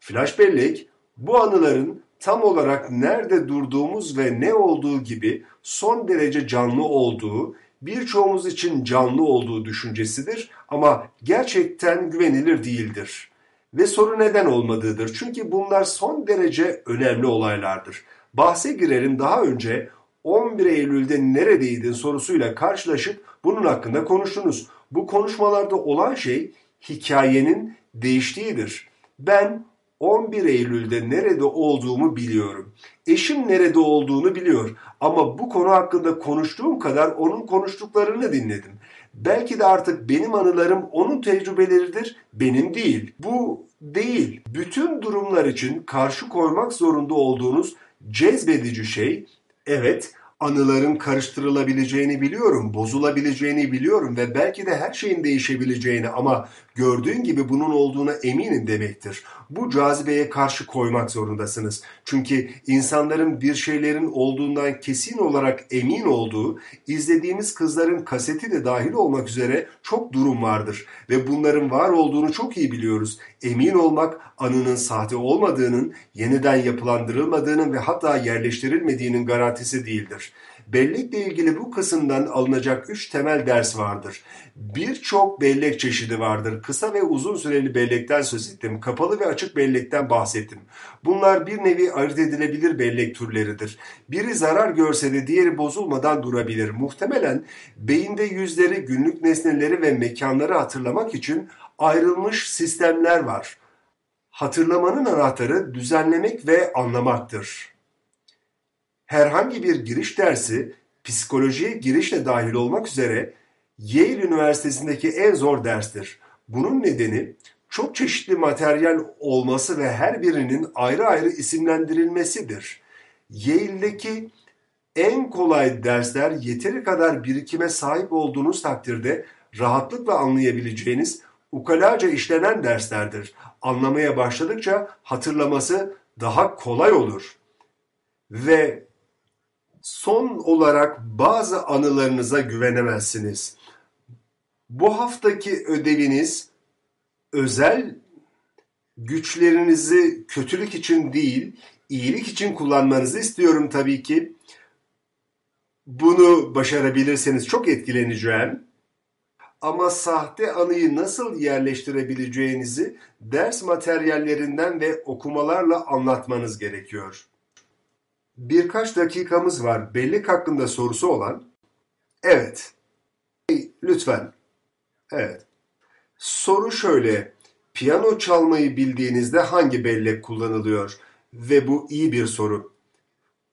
Flash bellek bu anıların tam olarak nerede durduğumuz ve ne olduğu gibi son derece canlı olduğu, birçoğumuz için canlı olduğu düşüncesidir ama gerçekten güvenilir değildir. Ve soru neden olmadığıdır. Çünkü bunlar son derece önemli olaylardır bahse girerim daha önce 11 Eylül'de neredeydin sorusuyla karşılaşıp bunun hakkında konuştunuz. Bu konuşmalarda olan şey hikayenin değiştiğidir. Ben 11 Eylül'de nerede olduğumu biliyorum. Eşim nerede olduğunu biliyor ama bu konu hakkında konuştuğum kadar onun konuştuklarını dinledim. Belki de artık benim anılarım onun tecrübeleridir, benim değil. Bu değil. Bütün durumlar için karşı koymak zorunda olduğunuz cezbedici şey evet anıların karıştırılabileceğini biliyorum, bozulabileceğini biliyorum ve belki de her şeyin değişebileceğini ama gördüğün gibi bunun olduğuna eminim demektir. Bu cazibeye karşı koymak zorundasınız. Çünkü insanların bir şeylerin olduğundan kesin olarak emin olduğu, izlediğimiz kızların kaseti de dahil olmak üzere çok durum vardır ve bunların var olduğunu çok iyi biliyoruz. Emin olmak anının sahte olmadığının, yeniden yapılandırılmadığının ve hatta yerleştirilmediğinin garantisi değildir. Bellekle ilgili bu kısımdan alınacak üç temel ders vardır. Birçok bellek çeşidi vardır. Kısa ve uzun süreli bellekten söz ettim. Kapalı ve açık bellekten bahsettim. Bunlar bir nevi ayırt edilebilir bellek türleridir. Biri zarar görse de diğeri bozulmadan durabilir. Muhtemelen beyinde yüzleri, günlük nesneleri ve mekanları hatırlamak için ayrılmış sistemler var. Hatırlamanın anahtarı düzenlemek ve anlamaktır. Herhangi bir giriş dersi psikolojiye girişle dahil olmak üzere Yale Üniversitesi'ndeki en zor derstir. Bunun nedeni çok çeşitli materyal olması ve her birinin ayrı ayrı isimlendirilmesidir. Yale'deki en kolay dersler yeteri kadar birikime sahip olduğunuz takdirde rahatlıkla anlayabileceğiniz ukalaca işlenen derslerdir. Anlamaya başladıkça hatırlaması daha kolay olur. Ve son olarak bazı anılarınıza güvenemezsiniz. Bu haftaki ödeviniz özel güçlerinizi kötülük için değil, iyilik için kullanmanızı istiyorum tabii ki. Bunu başarabilirseniz çok etkileneceğim. Ama sahte anıyı nasıl yerleştirebileceğinizi ders materyallerinden ve okumalarla anlatmanız gerekiyor. Birkaç dakikamız var. Bellek hakkında sorusu olan? Evet. Lütfen. Evet. Soru şöyle. Piyano çalmayı bildiğinizde hangi bellek kullanılıyor? Ve bu iyi bir soru.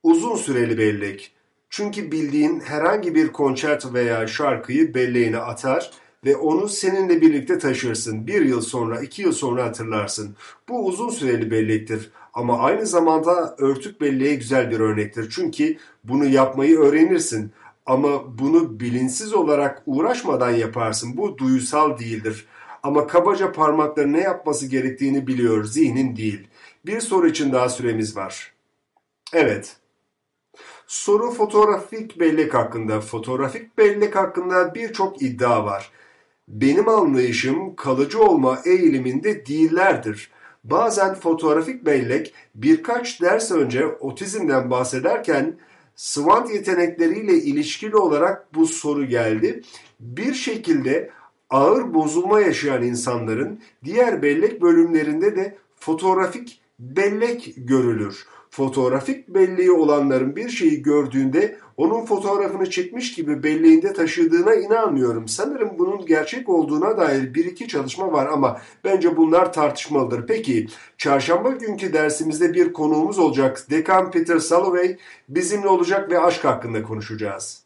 Uzun süreli bellek. Çünkü bildiğin herhangi bir konçert veya şarkıyı belleğine atar ve onu seninle birlikte taşırsın. Bir yıl sonra, iki yıl sonra hatırlarsın. Bu uzun süreli bellektir. Ama aynı zamanda örtük belleğe güzel bir örnektir. Çünkü bunu yapmayı öğrenirsin. Ama bunu bilinçsiz olarak uğraşmadan yaparsın. Bu duyusal değildir. Ama kabaca parmakların ne yapması gerektiğini biliyor, zihnin değil. Bir soru için daha süremiz var. Evet. Soru fotoğrafik bellek hakkında. Fotoğrafik bellek hakkında birçok iddia var. Benim anlayışım kalıcı olma eğiliminde değillerdir. Bazen fotoğrafik bellek birkaç ders önce otizmden bahsederken SWOT yetenekleriyle ilişkili olarak bu soru geldi. Bir şekilde ağır bozulma yaşayan insanların diğer bellek bölümlerinde de fotoğrafik bellek görülür. Fotoğrafik belleği olanların bir şeyi gördüğünde onun fotoğrafını çekmiş gibi belleğinde taşıdığına inanmıyorum. Sanırım bunun gerçek olduğuna dair bir iki çalışma var ama bence bunlar tartışmalıdır. Peki çarşamba günkü dersimizde bir konuğumuz olacak. Dekan Peter Salovey bizimle olacak ve aşk hakkında konuşacağız.